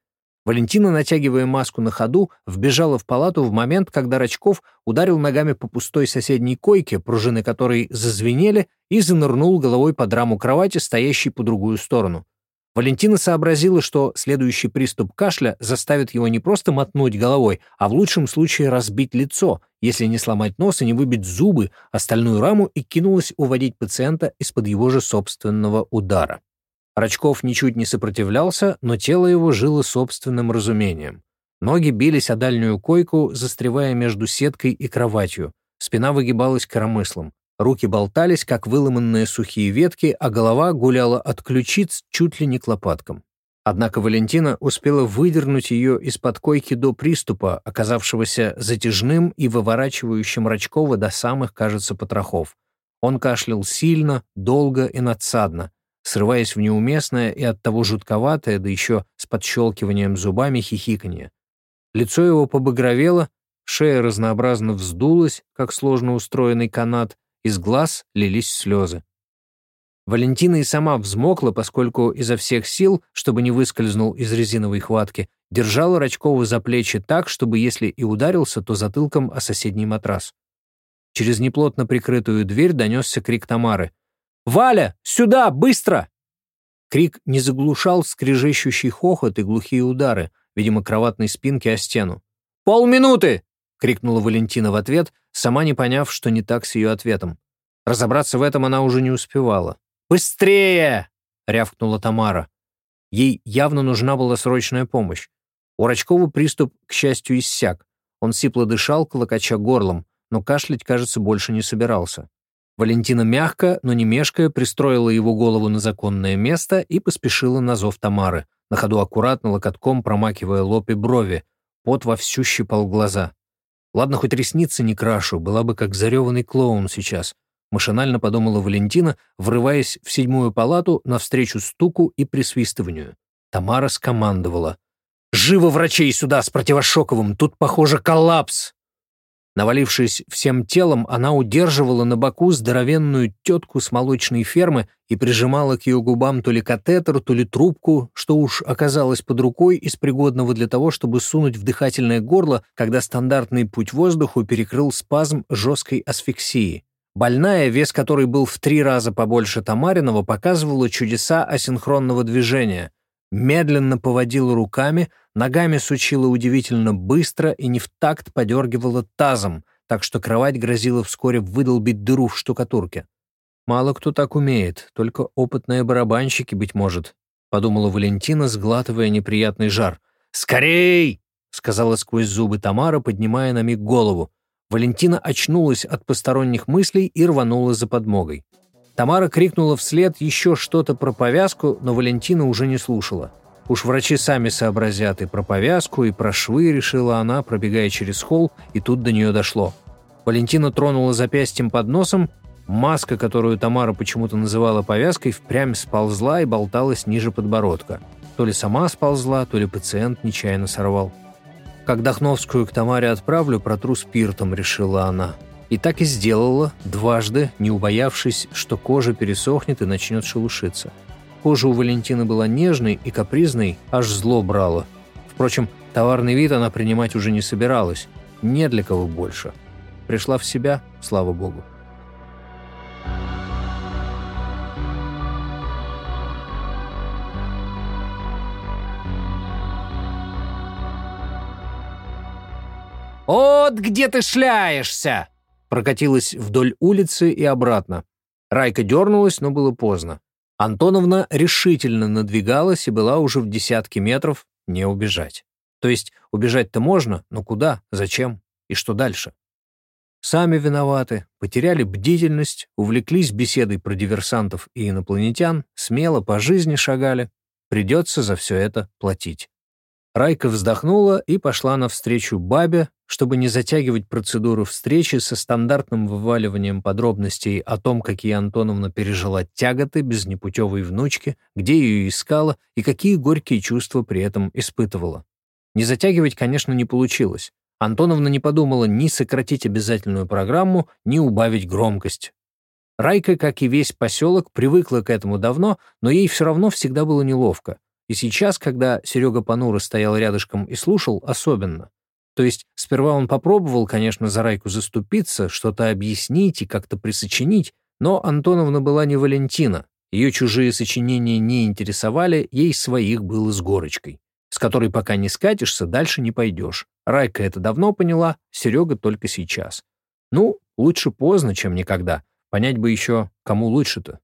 Валентина, натягивая маску на ходу, вбежала в палату в момент, когда Рачков ударил ногами по пустой соседней койке, пружины которой зазвенели, и занырнул головой под раму кровати, стоящей по другую сторону. Валентина сообразила, что следующий приступ кашля заставит его не просто мотнуть головой, а в лучшем случае разбить лицо, если не сломать нос и не выбить зубы, остальную раму и кинулась уводить пациента из-под его же собственного удара. Рачков ничуть не сопротивлялся, но тело его жило собственным разумением. Ноги бились о дальнюю койку, застревая между сеткой и кроватью. Спина выгибалась коромыслом. Руки болтались, как выломанные сухие ветки, а голова гуляла от ключиц чуть ли не к лопаткам. Однако Валентина успела выдернуть ее из-под койки до приступа, оказавшегося затяжным и выворачивающим Рачкова до самых, кажется, потрохов. Он кашлял сильно, долго и надсадно, срываясь в неуместное и оттого жутковатое, да еще с подщелкиванием зубами хихиканье. Лицо его побагровело, шея разнообразно вздулась, как сложно устроенный канат, из глаз лились слезы. Валентина и сама взмокла, поскольку изо всех сил, чтобы не выскользнул из резиновой хватки, держала Рачкова за плечи так, чтобы если и ударился, то затылком о соседний матрас. Через неплотно прикрытую дверь донесся крик Тамары. «Валя, сюда, быстро!» Крик не заглушал скрежещущий хохот и глухие удары, видимо, кроватной спинки о стену. «Полминуты!» — крикнула Валентина в ответ, сама не поняв, что не так с ее ответом. Разобраться в этом она уже не успевала. «Быстрее!» — рявкнула Тамара. Ей явно нужна была срочная помощь. У Рачкова приступ, к счастью, иссяк. Он сипло дышал, клокоча горлом, но кашлять, кажется, больше не собирался. Валентина мягко, но не мешкая, пристроила его голову на законное место и поспешила на зов Тамары, на ходу аккуратно локотком промакивая лоб и брови, пот вовсю щипал глаза. Ладно, хоть ресницы не крашу, была бы как зареванный клоун сейчас. Машинально подумала Валентина, врываясь в седьмую палату навстречу стуку и присвистыванию. Тамара скомандовала. «Живо врачей сюда с противошоковым! Тут, похоже, коллапс!» Навалившись всем телом, она удерживала на боку здоровенную тетку с молочной фермы и прижимала к ее губам то ли катетер, то ли трубку, что уж оказалось под рукой из пригодного для того, чтобы сунуть в дыхательное горло, когда стандартный путь воздуху перекрыл спазм жесткой асфиксии. Больная, вес которой был в три раза побольше Тамариного, показывала чудеса асинхронного движения. Медленно поводила руками — Ногами сучила удивительно быстро и не в такт подергивала тазом, так что кровать грозила вскоре выдолбить дыру в штукатурке. «Мало кто так умеет, только опытные барабанщики, быть может», — подумала Валентина, сглатывая неприятный жар. «Скорей!» — сказала сквозь зубы Тамара, поднимая на миг голову. Валентина очнулась от посторонних мыслей и рванула за подмогой. Тамара крикнула вслед еще что-то про повязку, но Валентина уже не слушала. Уж врачи сами сообразят и про повязку, и про швы, решила она, пробегая через холл, и тут до нее дошло. Валентина тронула запястьем под носом Маска, которую Тамара почему-то называла повязкой, впрямь сползла и болталась ниже подбородка. То ли сама сползла, то ли пациент нечаянно сорвал. «Как Дахновскую к Тамаре отправлю, протру спиртом», — решила она. И так и сделала, дважды, не убоявшись, что кожа пересохнет и начнет шелушиться. Кожа у Валентины была нежной и капризной, аж зло брало. Впрочем, товарный вид она принимать уже не собиралась. Не для кого больше. Пришла в себя, слава богу. «Вот где ты шляешься!» Прокатилась вдоль улицы и обратно. Райка дернулась, но было поздно. Антоновна решительно надвигалась и была уже в десятке метров не убежать. То есть убежать-то можно, но куда, зачем и что дальше? Сами виноваты, потеряли бдительность, увлеклись беседой про диверсантов и инопланетян, смело по жизни шагали. Придется за все это платить. Райка вздохнула и пошла навстречу бабе, чтобы не затягивать процедуру встречи со стандартным вываливанием подробностей о том, какие Антоновна пережила тяготы без непутевой внучки, где ее искала и какие горькие чувства при этом испытывала. Не затягивать, конечно, не получилось. Антоновна не подумала ни сократить обязательную программу, ни убавить громкость. Райка, как и весь поселок, привыкла к этому давно, но ей все равно всегда было неловко. И сейчас, когда Серега Панура стоял рядышком и слушал, особенно. То есть сперва он попробовал, конечно, за Райку заступиться, что-то объяснить и как-то присочинить, но Антоновна была не Валентина. Ее чужие сочинения не интересовали, ей своих было с горочкой, с которой пока не скатишься, дальше не пойдешь. Райка это давно поняла, Серега только сейчас. Ну, лучше поздно, чем никогда. Понять бы еще, кому лучше-то.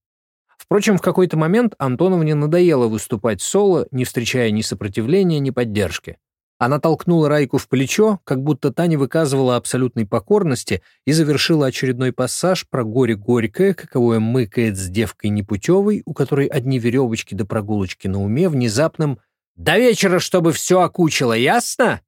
Впрочем, в какой-то момент Антоновне надоело выступать соло, не встречая ни сопротивления, ни поддержки. Она толкнула Райку в плечо, как будто та не выказывала абсолютной покорности, и завершила очередной пассаж про горе горькое, каковое мыкает с девкой непутевой, у которой одни веревочки до прогулочки на уме, внезапным «До вечера, чтобы все окучило, ясно?»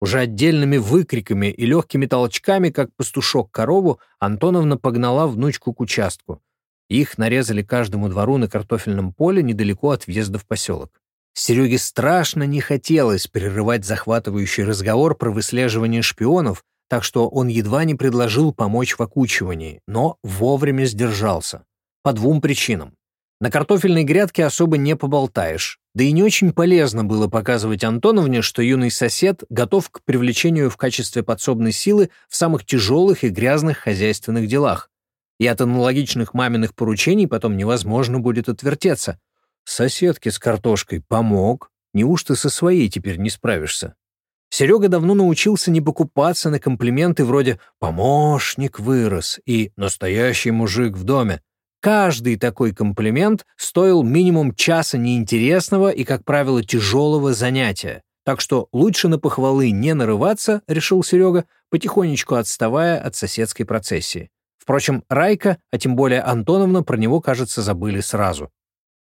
Уже отдельными выкриками и легкими толчками, как пастушок корову, Антоновна погнала внучку к участку. Их нарезали каждому двору на картофельном поле недалеко от въезда в поселок. Сереге страшно не хотелось прерывать захватывающий разговор про выслеживание шпионов, так что он едва не предложил помочь в окучивании, но вовремя сдержался. По двум причинам. На картофельной грядке особо не поболтаешь, да и не очень полезно было показывать Антоновне, что юный сосед готов к привлечению в качестве подсобной силы в самых тяжелых и грязных хозяйственных делах и от аналогичных маминых поручений потом невозможно будет отвертеться. Соседке с картошкой помог, неужто со своей теперь не справишься? Серега давно научился не покупаться на комплименты вроде «помощник вырос» и «настоящий мужик в доме». Каждый такой комплимент стоил минимум часа неинтересного и, как правило, тяжелого занятия. Так что лучше на похвалы не нарываться, решил Серега, потихонечку отставая от соседской процессии. Впрочем, Райка, а тем более Антоновна, про него, кажется, забыли сразу.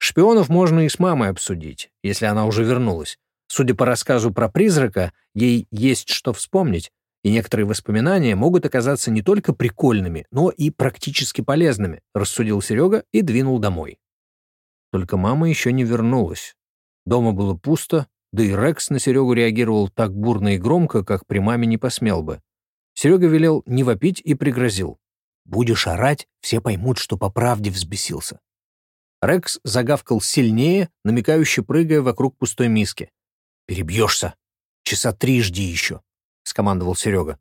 Шпионов можно и с мамой обсудить, если она уже вернулась. Судя по рассказу про призрака, ей есть что вспомнить, и некоторые воспоминания могут оказаться не только прикольными, но и практически полезными, рассудил Серега и двинул домой. Только мама еще не вернулась. Дома было пусто, да и Рекс на Серегу реагировал так бурно и громко, как при маме не посмел бы. Серега велел не вопить и пригрозил. Будешь орать, все поймут, что по правде взбесился. Рекс загавкал сильнее, намекающе прыгая вокруг пустой миски. «Перебьешься. Часа три жди еще», — скомандовал Серега.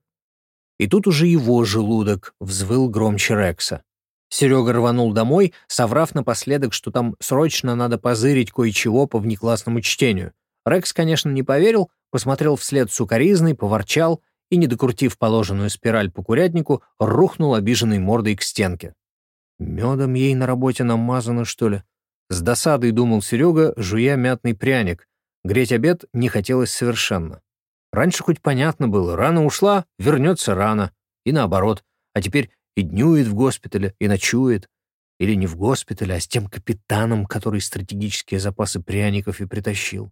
И тут уже его желудок взвыл громче Рекса. Серега рванул домой, соврав напоследок, что там срочно надо позырить кое-чего по внеклассному чтению. Рекс, конечно, не поверил, посмотрел вслед сукоризной, поворчал и, не докрутив положенную спираль по курятнику, рухнул обиженной мордой к стенке. «Медом ей на работе намазано, что ли?» С досадой думал Серега, жуя мятный пряник. Греть обед не хотелось совершенно. Раньше хоть понятно было, рано ушла, вернется рано. И наоборот. А теперь и днюет в госпитале, и ночует. Или не в госпитале, а с тем капитаном, который стратегические запасы пряников и притащил.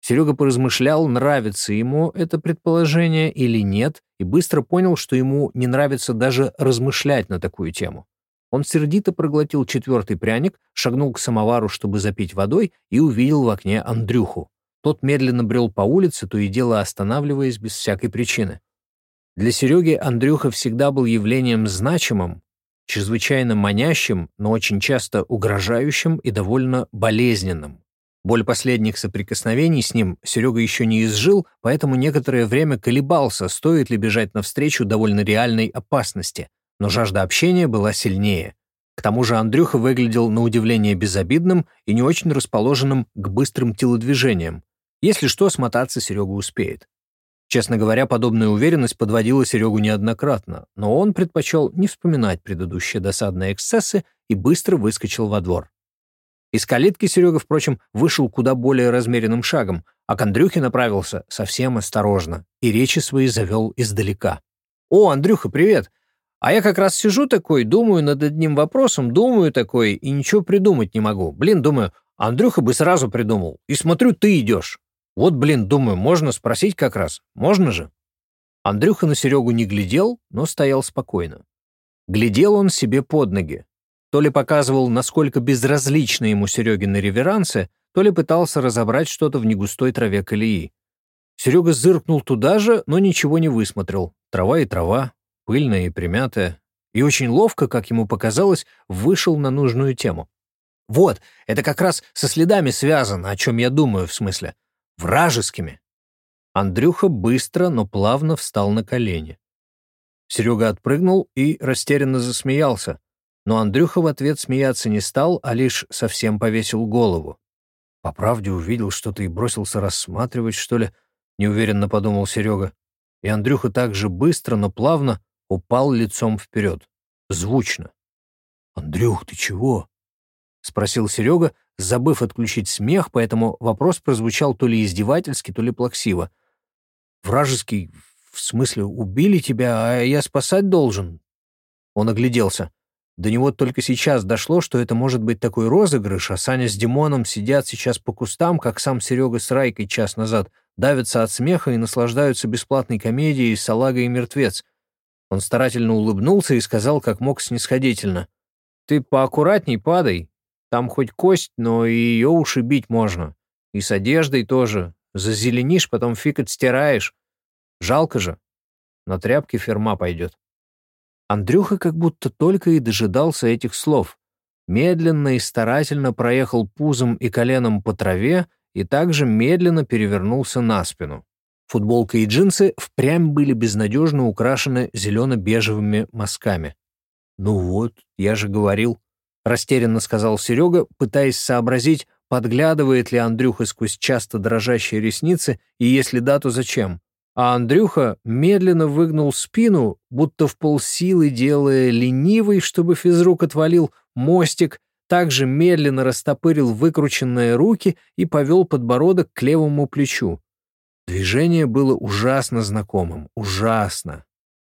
Серега поразмышлял, нравится ему это предположение или нет, и быстро понял, что ему не нравится даже размышлять на такую тему. Он сердито проглотил четвертый пряник, шагнул к самовару, чтобы запить водой, и увидел в окне Андрюху. Тот медленно брел по улице, то и дело останавливаясь без всякой причины. Для Сереги Андрюха всегда был явлением значимым, чрезвычайно манящим, но очень часто угрожающим и довольно болезненным. Боль последних соприкосновений с ним Серега еще не изжил, поэтому некоторое время колебался, стоит ли бежать навстречу довольно реальной опасности. Но жажда общения была сильнее. К тому же Андрюха выглядел на удивление безобидным и не очень расположенным к быстрым телодвижениям. Если что, смотаться Серега успеет. Честно говоря, подобная уверенность подводила Серегу неоднократно, но он предпочел не вспоминать предыдущие досадные эксцессы и быстро выскочил во двор. Из калитки Серега, впрочем, вышел куда более размеренным шагом, а к Андрюхе направился совсем осторожно и речи свои завел издалека. «О, Андрюха, привет! А я как раз сижу такой, думаю над одним вопросом, думаю такой, и ничего придумать не могу. Блин, думаю, Андрюха бы сразу придумал. И смотрю, ты идешь. Вот, блин, думаю, можно спросить как раз. Можно же?» Андрюха на Серегу не глядел, но стоял спокойно. Глядел он себе под ноги, то ли показывал, насколько безразличны ему Серегины реверансы, то ли пытался разобрать что-то в негустой траве колеи. Серега зыркнул туда же, но ничего не высмотрел. Трава и трава, пыльная и примятая. И очень ловко, как ему показалось, вышел на нужную тему. Вот, это как раз со следами связано, о чем я думаю, в смысле. Вражескими. Андрюха быстро, но плавно встал на колени. Серега отпрыгнул и растерянно засмеялся но Андрюха в ответ смеяться не стал, а лишь совсем повесил голову. По правде увидел что-то и бросился рассматривать, что ли, неуверенно подумал Серега. И Андрюха так же быстро, но плавно упал лицом вперед. Звучно. «Андрюх, ты чего?» — спросил Серега, забыв отключить смех, поэтому вопрос прозвучал то ли издевательски, то ли плаксиво. «Вражеский, в смысле, убили тебя, а я спасать должен?» Он огляделся. До него только сейчас дошло, что это может быть такой розыгрыш, а Саня с Димоном сидят сейчас по кустам, как сам Серега с Райкой час назад, давятся от смеха и наслаждаются бесплатной комедией «Салага и мертвец». Он старательно улыбнулся и сказал, как мог снисходительно. «Ты поаккуратней падай. Там хоть кость, но и ее ушибить можно. И с одеждой тоже. Зазеленишь, потом фиг отстираешь. Жалко же. На тряпке ферма пойдет». Андрюха как будто только и дожидался этих слов. Медленно и старательно проехал пузом и коленом по траве и также медленно перевернулся на спину. Футболка и джинсы впрямь были безнадежно украшены зелено-бежевыми мазками. «Ну вот, я же говорил», — растерянно сказал Серега, пытаясь сообразить, подглядывает ли Андрюха сквозь часто дрожащие ресницы, и если да, то зачем а Андрюха медленно выгнул спину, будто в полсилы делая ленивый, чтобы физрук отвалил мостик, также медленно растопырил выкрученные руки и повел подбородок к левому плечу. Движение было ужасно знакомым, ужасно.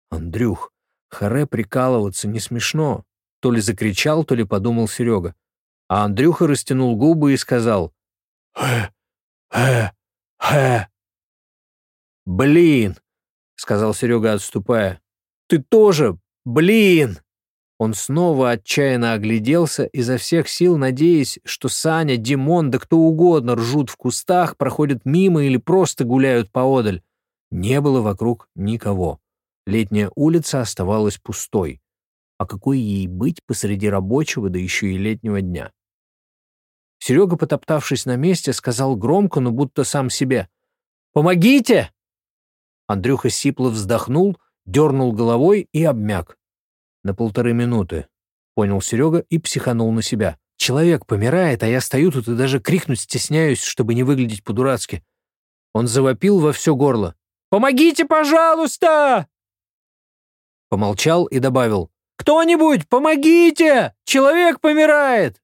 Андрюх, харе прикалываться не смешно. То ли закричал, то ли подумал Серега. А Андрюха растянул губы и сказал «Хэ, хэ, хэ». «Блин!» — сказал Серега, отступая. «Ты тоже! Блин!» Он снова отчаянно огляделся, изо всех сил надеясь, что Саня, Димон, да кто угодно ржут в кустах, проходят мимо или просто гуляют поодаль. Не было вокруг никого. Летняя улица оставалась пустой. А какой ей быть посреди рабочего, да еще и летнего дня? Серега, потоптавшись на месте, сказал громко, но будто сам себе. «Помогите!» Андрюха сипло вздохнул, дернул головой и обмяк. На полторы минуты. Понял Серега и психанул на себя. Человек помирает, а я стою тут и даже крикнуть стесняюсь, чтобы не выглядеть по-дурацки. Он завопил во все горло. Помогите, пожалуйста!» Помолчал и добавил «Кто-нибудь, помогите! Человек помирает!»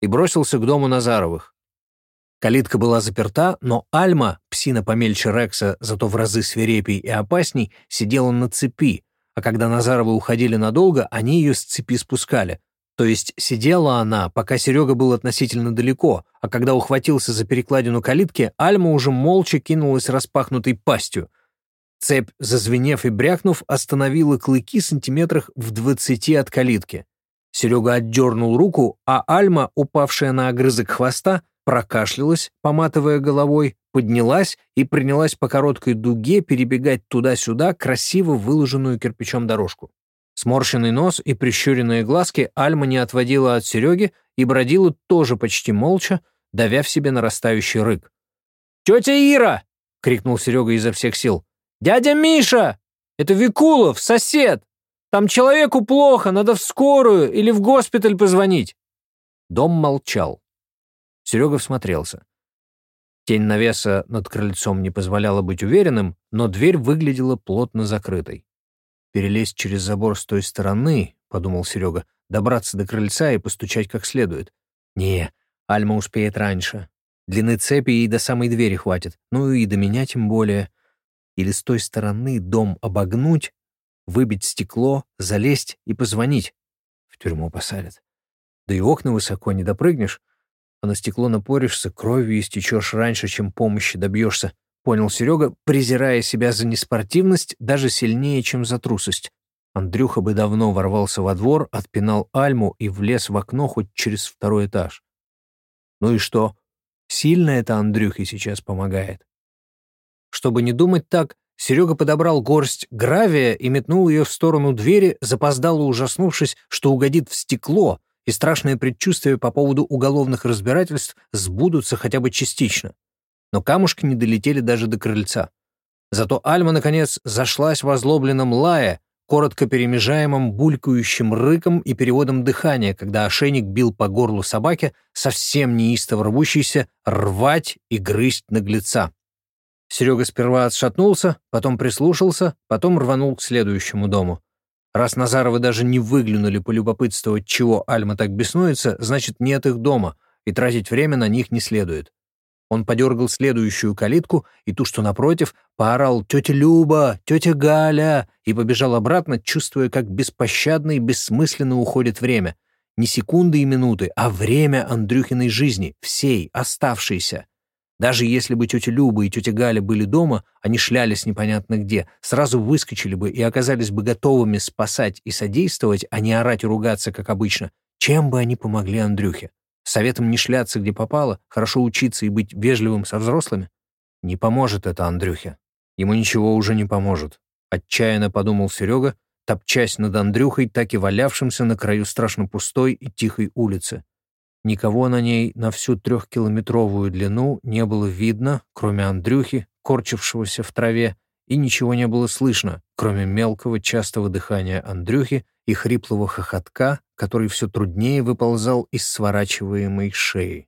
и бросился к дому Назаровых. Калитка была заперта, но Альма, псина помельче Рекса, зато в разы свирепей и опасней, сидела на цепи, а когда Назаровы уходили надолго, они ее с цепи спускали. То есть сидела она, пока Серега был относительно далеко, а когда ухватился за перекладину калитки, Альма уже молча кинулась распахнутой пастью. Цепь, зазвенев и брякнув, остановила клыки сантиметрах в двадцати от калитки. Серега отдернул руку, а Альма, упавшая на огрызок хвоста, прокашлялась, поматывая головой, поднялась и принялась по короткой дуге перебегать туда-сюда красиво выложенную кирпичом дорожку. Сморщенный нос и прищуренные глазки Альма не отводила от Сереги и бродила тоже почти молча, давя в себе нарастающий рык. «Тетя Ира!» — крикнул Серега изо всех сил. «Дядя Миша! Это Викулов, сосед! Там человеку плохо, надо в скорую или в госпиталь позвонить!» Дом молчал. Серега всмотрелся. Тень навеса над крыльцом не позволяла быть уверенным, но дверь выглядела плотно закрытой. «Перелезть через забор с той стороны», — подумал Серега, «добраться до крыльца и постучать как следует». «Не, Альма успеет раньше. Длины цепи ей до самой двери хватит, ну и до меня тем более. Или с той стороны дом обогнуть, выбить стекло, залезть и позвонить. В тюрьму посадят. Да и окна высоко не допрыгнешь а на стекло напоришься, кровью истечешь раньше, чем помощи добьешься, понял Серега, презирая себя за неспортивность даже сильнее, чем за трусость. Андрюха бы давно ворвался во двор, отпинал Альму и влез в окно хоть через второй этаж. Ну и что? Сильно это Андрюхе сейчас помогает. Чтобы не думать так, Серега подобрал горсть гравия и метнул ее в сторону двери, запоздало ужаснувшись, что угодит в стекло, и страшные предчувствия по поводу уголовных разбирательств сбудутся хотя бы частично. Но камушки не долетели даже до крыльца. Зато Альма, наконец, зашлась в озлобленном лае, коротко перемежаемым булькающим рыком и переводом дыхания, когда ошейник бил по горлу собаки, совсем неистово рвущийся, рвать и грызть наглеца. Серега сперва отшатнулся, потом прислушался, потом рванул к следующему дому. Раз Назаровы даже не выглянули полюбопытствовать, чего Альма так беснуется, значит, нет их дома, и тратить время на них не следует. Он подергал следующую калитку, и ту, что напротив, поорал «Тетя Люба! Тетя Галя!» и побежал обратно, чувствуя, как беспощадно и бессмысленно уходит время. Не секунды и минуты, а время Андрюхиной жизни, всей, оставшейся. Даже если бы тетя Люба и тетя Галя были дома, они шлялись непонятно где, сразу выскочили бы и оказались бы готовыми спасать и содействовать, а не орать и ругаться, как обычно. Чем бы они помогли Андрюхе? Советом не шляться, где попало, хорошо учиться и быть вежливым со взрослыми? Не поможет это Андрюхе. Ему ничего уже не поможет. Отчаянно подумал Серега, топчась над Андрюхой, так и валявшимся на краю страшно пустой и тихой улицы. Никого на ней на всю трехкилометровую длину не было видно, кроме Андрюхи, корчившегося в траве, и ничего не было слышно, кроме мелкого частого дыхания Андрюхи и хриплого хохотка, который все труднее выползал из сворачиваемой шеи.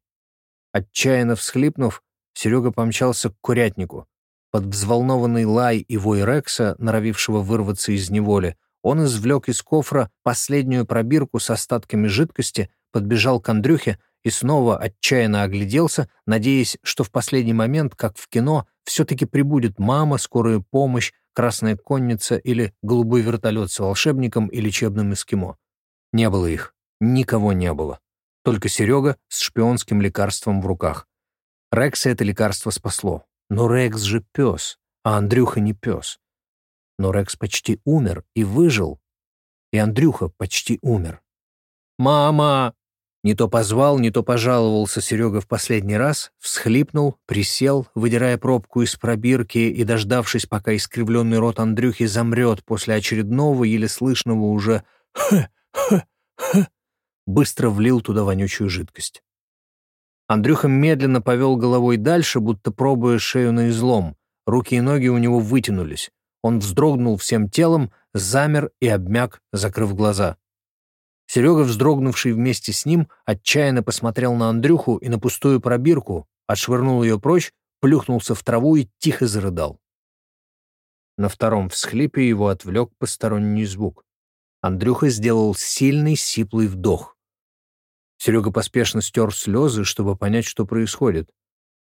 Отчаянно всхлипнув, Серега помчался к курятнику. Под взволнованный лай и вой Рекса, норовившего вырваться из неволи, он извлек из кофра последнюю пробирку с остатками жидкости, подбежал к Андрюхе и снова отчаянно огляделся, надеясь, что в последний момент, как в кино, все-таки прибудет мама, скорая помощь, красная конница или голубой вертолет с волшебником и лечебным эскимо. Не было их. Никого не было. Только Серега с шпионским лекарством в руках. Рекса это лекарство спасло. Но Рекс же пес, а Андрюха не пес. Но Рекс почти умер и выжил. И Андрюха почти умер. «Мама!» Не то позвал, не то пожаловался Серега в последний раз, всхлипнул, присел, выдирая пробку из пробирки и, дождавшись, пока искривленный рот Андрюхи замрет после очередного, еле слышного уже «х-х-х», быстро влил туда вонючую жидкость. Андрюха медленно повел головой дальше, будто пробуя шею на излом. Руки и ноги у него вытянулись. Он вздрогнул всем телом, замер и обмяк, закрыв глаза. Серега, вздрогнувший вместе с ним, отчаянно посмотрел на Андрюху и на пустую пробирку, отшвырнул ее прочь, плюхнулся в траву и тихо зарыдал. На втором всхлипе его отвлек посторонний звук. Андрюха сделал сильный сиплый вдох. Серега поспешно стер слезы, чтобы понять, что происходит.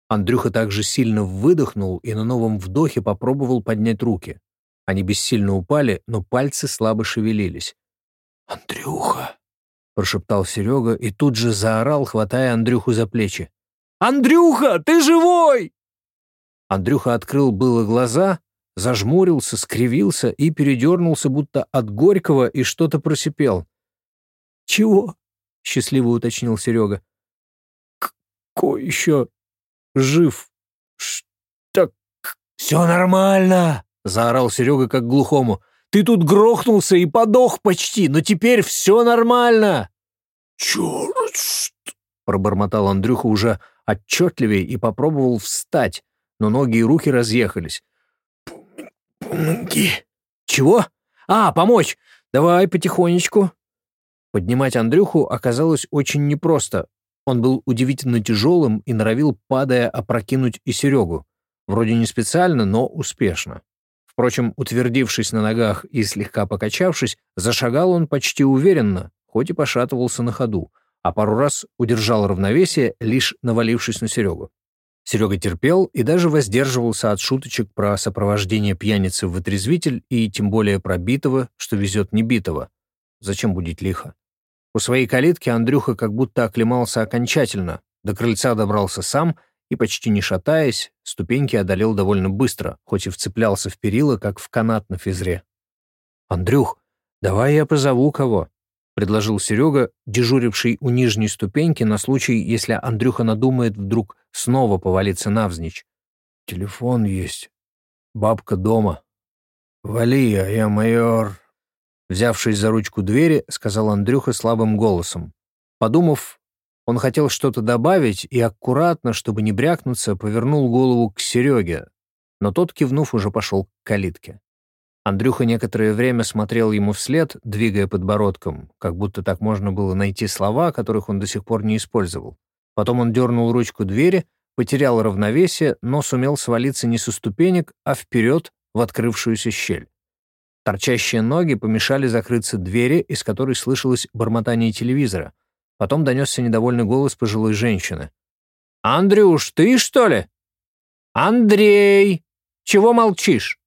Андрюха также сильно выдохнул и на новом вдохе попробовал поднять руки. Они бессильно упали, но пальцы слабо шевелились. «Андрюха!» — прошептал Серега и тут же заорал, хватая Андрюху за плечи. «Андрюха, ты живой!» Андрюха открыл было глаза, зажмурился, скривился и передернулся, будто от горького, и что-то просипел. «Чего?» — счастливо уточнил Серега. «Какой еще жив? Что? Все нормально!» — заорал Серега как глухому. «Ты тут грохнулся и подох почти, но теперь все нормально!» «Черт!» — пробормотал Андрюха уже отчетливее и попробовал встать, но ноги и руки разъехались. «Помоги!» «Чего? А, помочь! Давай потихонечку!» Поднимать Андрюху оказалось очень непросто. Он был удивительно тяжелым и норовил, падая, опрокинуть и Серегу. Вроде не специально, но успешно. Впрочем, утвердившись на ногах и слегка покачавшись, зашагал он почти уверенно, хоть и пошатывался на ходу, а пару раз удержал равновесие, лишь навалившись на Серегу. Серега терпел и даже воздерживался от шуточек про сопровождение пьяницы в вытрезвитель и тем более про битого, что везет небитого. Зачем будить лихо? У своей калитки Андрюха как будто оклемался окончательно, до крыльца добрался сам и, почти не шатаясь, ступеньки одолел довольно быстро, хоть и вцеплялся в перила, как в канат на физре. «Андрюх, давай я позову кого», предложил Серега, дежуривший у нижней ступеньки на случай, если Андрюха надумает вдруг снова повалиться навзничь. «Телефон есть. Бабка дома. Вали, а я майор». Взявшись за ручку двери, сказал Андрюха слабым голосом. Подумав, он хотел что-то добавить и аккуратно, чтобы не брякнуться, повернул голову к Сереге, но тот, кивнув, уже пошел к калитке. Андрюха некоторое время смотрел ему вслед, двигая подбородком, как будто так можно было найти слова, которых он до сих пор не использовал. Потом он дернул ручку двери, потерял равновесие, но сумел свалиться не со ступенек, а вперед в открывшуюся щель. Торчащие ноги помешали закрыться двери, из которой слышалось бормотание телевизора. Потом донесся недовольный голос пожилой женщины. «Андрюш, ты что ли?» «Андрей! Чего молчишь?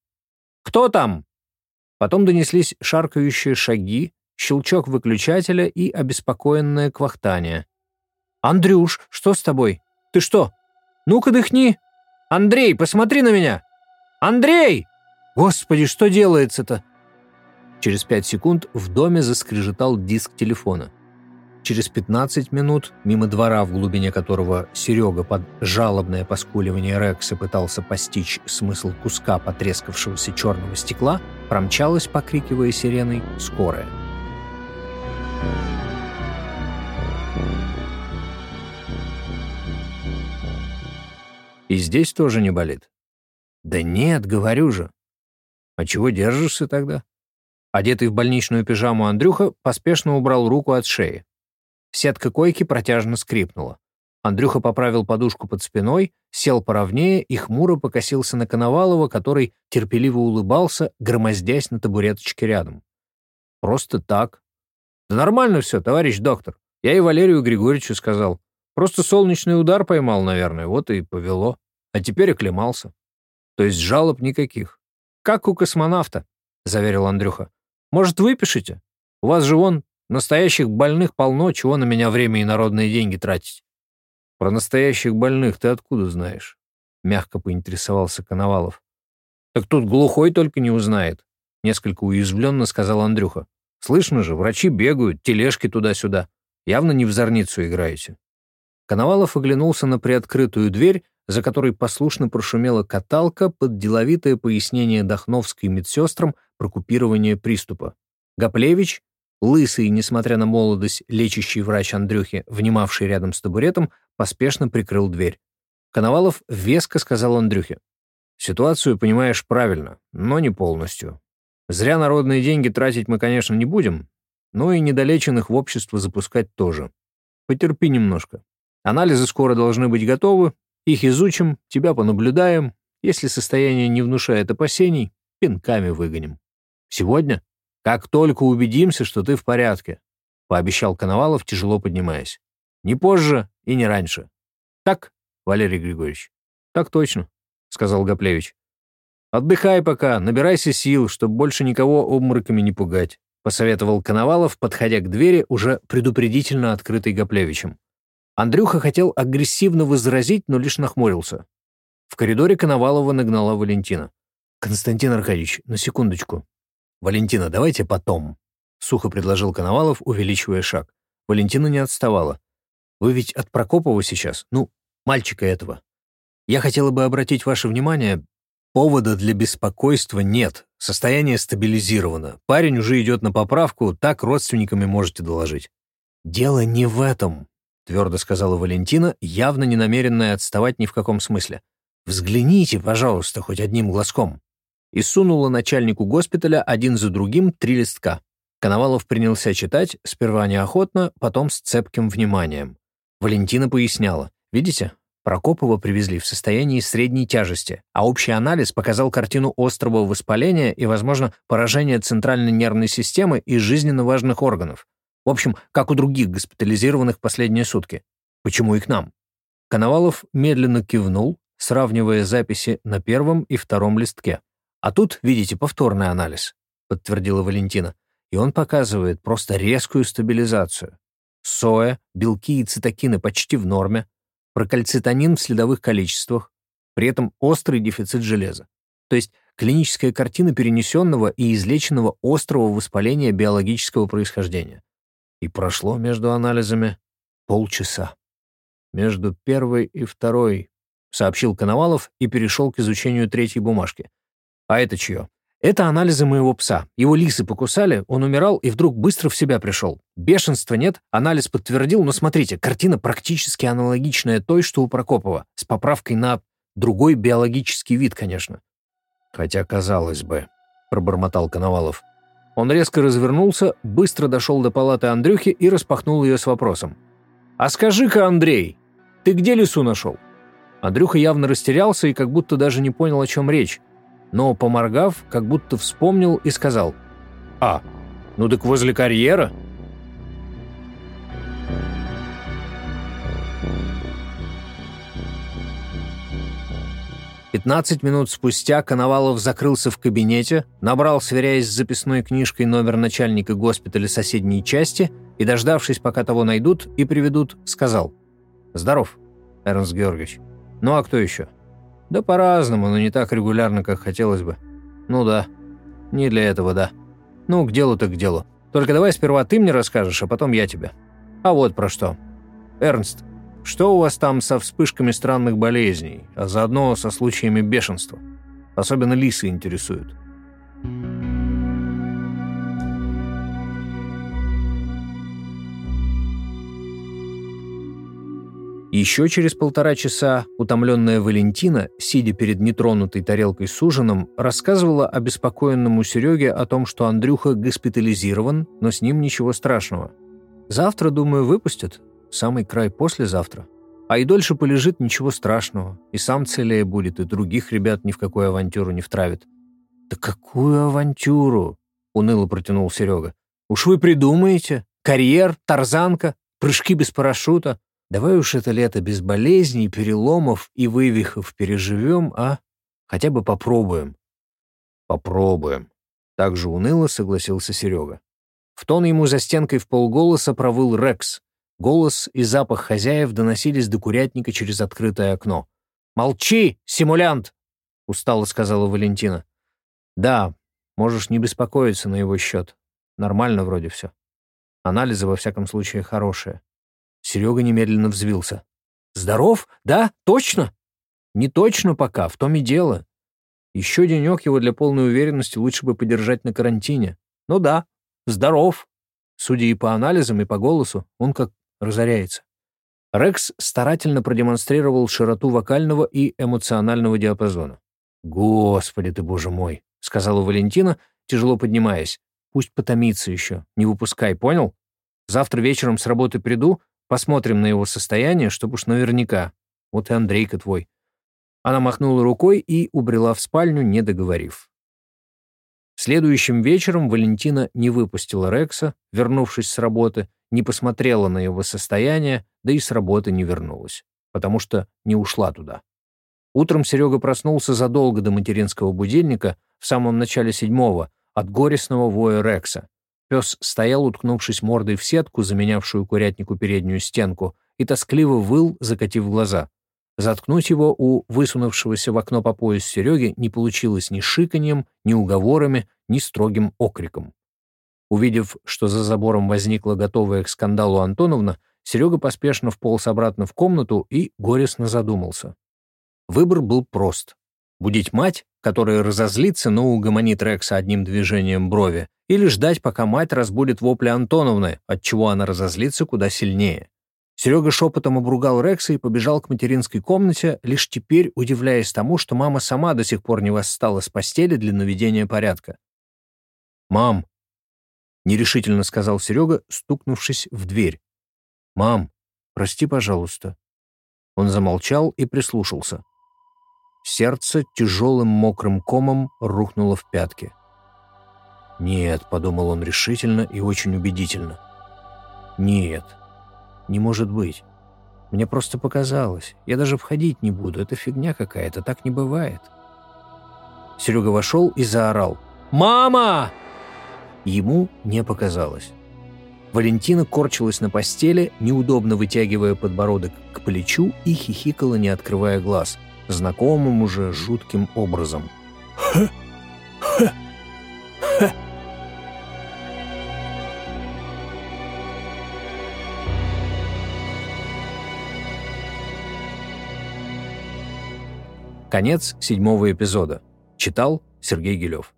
Кто там?» Потом донеслись шаркающие шаги, щелчок выключателя и обеспокоенное квахтание. «Андрюш, что с тобой? Ты что? Ну-ка дыхни! Андрей, посмотри на меня! Андрей! Господи, что делается-то?» Через пять секунд в доме заскрежетал диск телефона. Через 15 минут, мимо двора, в глубине которого Серега под жалобное поскуливание Рекса пытался постичь смысл куска потрескавшегося черного стекла, промчалась, покрикивая сиреной, скорая. И здесь тоже не болит? Да нет, говорю же. А чего держишься тогда? Одетый в больничную пижаму Андрюха поспешно убрал руку от шеи. Сетка койки протяжно скрипнула. Андрюха поправил подушку под спиной, сел поровнее и хмуро покосился на Коновалова, который терпеливо улыбался, громоздясь на табуреточке рядом. «Просто так». «Да нормально все, товарищ доктор. Я и Валерию Григорьевичу сказал. Просто солнечный удар поймал, наверное, вот и повело. А теперь оклемался. То есть жалоб никаких. Как у космонавта», — заверил Андрюха. «Может, выпишите? У вас же вон Настоящих больных полно, чего на меня время и народные деньги тратить? Про настоящих больных ты откуда знаешь? Мягко поинтересовался Коновалов. Так тут глухой только не узнает. Несколько уязвленно сказал Андрюха. Слышно же, врачи бегают, тележки туда-сюда. Явно не в зорницу играете. Коновалов оглянулся на приоткрытую дверь, за которой послушно прошумела каталка под деловитое пояснение Дахновской медсестрам про купирование приступа. Гоплевич, Лысый, несмотря на молодость, лечащий врач Андрюхи, внимавший рядом с табуретом, поспешно прикрыл дверь. Коновалов веско сказал Андрюхе. «Ситуацию понимаешь правильно, но не полностью. Зря народные деньги тратить мы, конечно, не будем, но и недолеченных в общество запускать тоже. Потерпи немножко. Анализы скоро должны быть готовы, их изучим, тебя понаблюдаем. Если состояние не внушает опасений, пинками выгоним. Сегодня? Как только убедимся, что ты в порядке, пообещал Коновалов, тяжело поднимаясь. Не позже и не раньше. Так, Валерий Григорьевич? Так точно, сказал Гоплевич. Отдыхай пока, набирайся сил, чтобы больше никого обмороками не пугать, посоветовал Коновалов, подходя к двери, уже предупредительно открытой Гоплевичем. Андрюха хотел агрессивно возразить, но лишь нахмурился. В коридоре Коновалова нагнала Валентина. «Константин Аркадьевич, на секундочку». «Валентина, давайте потом», — сухо предложил Коновалов, увеличивая шаг. Валентина не отставала. «Вы ведь от Прокопова сейчас? Ну, мальчика этого. Я хотела бы обратить ваше внимание, повода для беспокойства нет. Состояние стабилизировано. Парень уже идет на поправку, так родственниками можете доложить». «Дело не в этом», — твердо сказала Валентина, явно не намеренная отставать ни в каком смысле. «Взгляните, пожалуйста, хоть одним глазком». И сунула начальнику госпиталя один за другим три листка. Коновалов принялся читать, сперва неохотно, потом с цепким вниманием. Валентина поясняла. «Видите, Прокопова привезли в состоянии средней тяжести, а общий анализ показал картину острого воспаления и, возможно, поражения центральной нервной системы и жизненно важных органов. В общем, как у других госпитализированных последние сутки. Почему и к нам? Коновалов медленно кивнул, сравнивая записи на первом и втором листке. «А тут, видите, повторный анализ», — подтвердила Валентина. «И он показывает просто резкую стабилизацию. Соя, белки и цитокины почти в норме, прокальцитонин в следовых количествах, при этом острый дефицит железа. То есть клиническая картина перенесенного и излеченного острого воспаления биологического происхождения. И прошло между анализами полчаса. Между первой и второй — сообщил Коновалов и перешел к изучению третьей бумажки. «А это чье?» «Это анализы моего пса. Его лисы покусали, он умирал и вдруг быстро в себя пришел. Бешенства нет, анализ подтвердил, но смотрите, картина практически аналогичная той, что у Прокопова, с поправкой на другой биологический вид, конечно». «Хотя, казалось бы», — пробормотал Коновалов. Он резко развернулся, быстро дошел до палаты Андрюхи и распахнул ее с вопросом. «А скажи-ка, Андрей, ты где лису нашел?» Андрюха явно растерялся и как будто даже не понял, о чем речь, но, поморгав, как будто вспомнил и сказал «А, ну так возле карьера?» Пятнадцать минут спустя Коновалов закрылся в кабинете, набрал, сверяясь с записной книжкой, номер начальника госпиталя соседней части и, дождавшись, пока того найдут и приведут, сказал «Здоров, Эрнст Георгиевич». Ну а кто еще? Да по-разному, но не так регулярно, как хотелось бы. Ну да, не для этого, да. Ну, к делу так к делу. Только давай сперва ты мне расскажешь, а потом я тебе. А вот про что. Эрнст, что у вас там со вспышками странных болезней, а заодно со случаями бешенства? Особенно лисы интересуют. Еще через полтора часа утомленная Валентина, сидя перед нетронутой тарелкой с ужином, рассказывала обеспокоенному Сереге о том, что Андрюха госпитализирован, но с ним ничего страшного. «Завтра, думаю, выпустят. Самый край послезавтра. А и дольше полежит, ничего страшного. И сам целее будет, и других ребят ни в какую авантюру не втравит». «Да какую авантюру?» — уныло протянул Серега. «Уж вы придумаете? Карьер, тарзанка, прыжки без парашюта». Давай уж это лето без болезней, переломов и вывихов переживем, а? Хотя бы попробуем. Попробуем. Так же уныло согласился Серега. В тон ему за стенкой в полголоса провыл Рекс. Голос и запах хозяев доносились до курятника через открытое окно. «Молчи, симулянт!» — устало сказала Валентина. «Да, можешь не беспокоиться на его счет. Нормально вроде все. Анализы, во всяком случае, хорошие. Серега немедленно взвился. «Здоров? Да? Точно?» «Не точно пока, в том и дело. Еще денек его для полной уверенности лучше бы подержать на карантине. Ну да, здоров. Судя и по анализам, и по голосу, он как разоряется». Рекс старательно продемонстрировал широту вокального и эмоционального диапазона. «Господи ты, боже мой!» — сказала Валентина, тяжело поднимаясь. «Пусть потомится еще, не выпускай, понял? Завтра вечером с работы приду, Посмотрим на его состояние, чтобы уж наверняка. Вот и Андрейка твой». Она махнула рукой и убрела в спальню, не договорив. Следующим вечером Валентина не выпустила Рекса, вернувшись с работы, не посмотрела на его состояние, да и с работы не вернулась, потому что не ушла туда. Утром Серега проснулся задолго до материнского будильника, в самом начале седьмого, от горестного воя Рекса. Пес стоял, уткнувшись мордой в сетку, заменявшую курятнику переднюю стенку, и тоскливо выл, закатив глаза. Заткнуть его у высунувшегося в окно по пояс Сереги не получилось ни шиканьем, ни уговорами, ни строгим окриком. Увидев, что за забором возникла готовая к скандалу Антоновна, Серега поспешно вполз обратно в комнату и горестно задумался. Выбор был прост. Будить мать, которая разозлится, но угомонит Рекса одним движением брови, или ждать, пока мать разбудит вопли Антоновны, отчего она разозлится куда сильнее. Серега шепотом обругал Рекса и побежал к материнской комнате, лишь теперь удивляясь тому, что мама сама до сих пор не восстала с постели для наведения порядка. «Мам!» — нерешительно сказал Серега, стукнувшись в дверь. «Мам, прости, пожалуйста». Он замолчал и прислушался. Сердце тяжелым мокрым комом рухнуло в пятки. «Нет», — подумал он решительно и очень убедительно. «Нет, не может быть. Мне просто показалось. Я даже входить не буду. Это фигня какая-то. Так не бывает. Серега вошел и заорал. «Мама!» Ему не показалось. Валентина корчилась на постели, неудобно вытягивая подбородок к плечу и хихикала, не открывая глаз, знакомым уже жутким образом. «Ха! Ха! Ха!» Конец седьмого эпизода. Читал Сергей Гелев.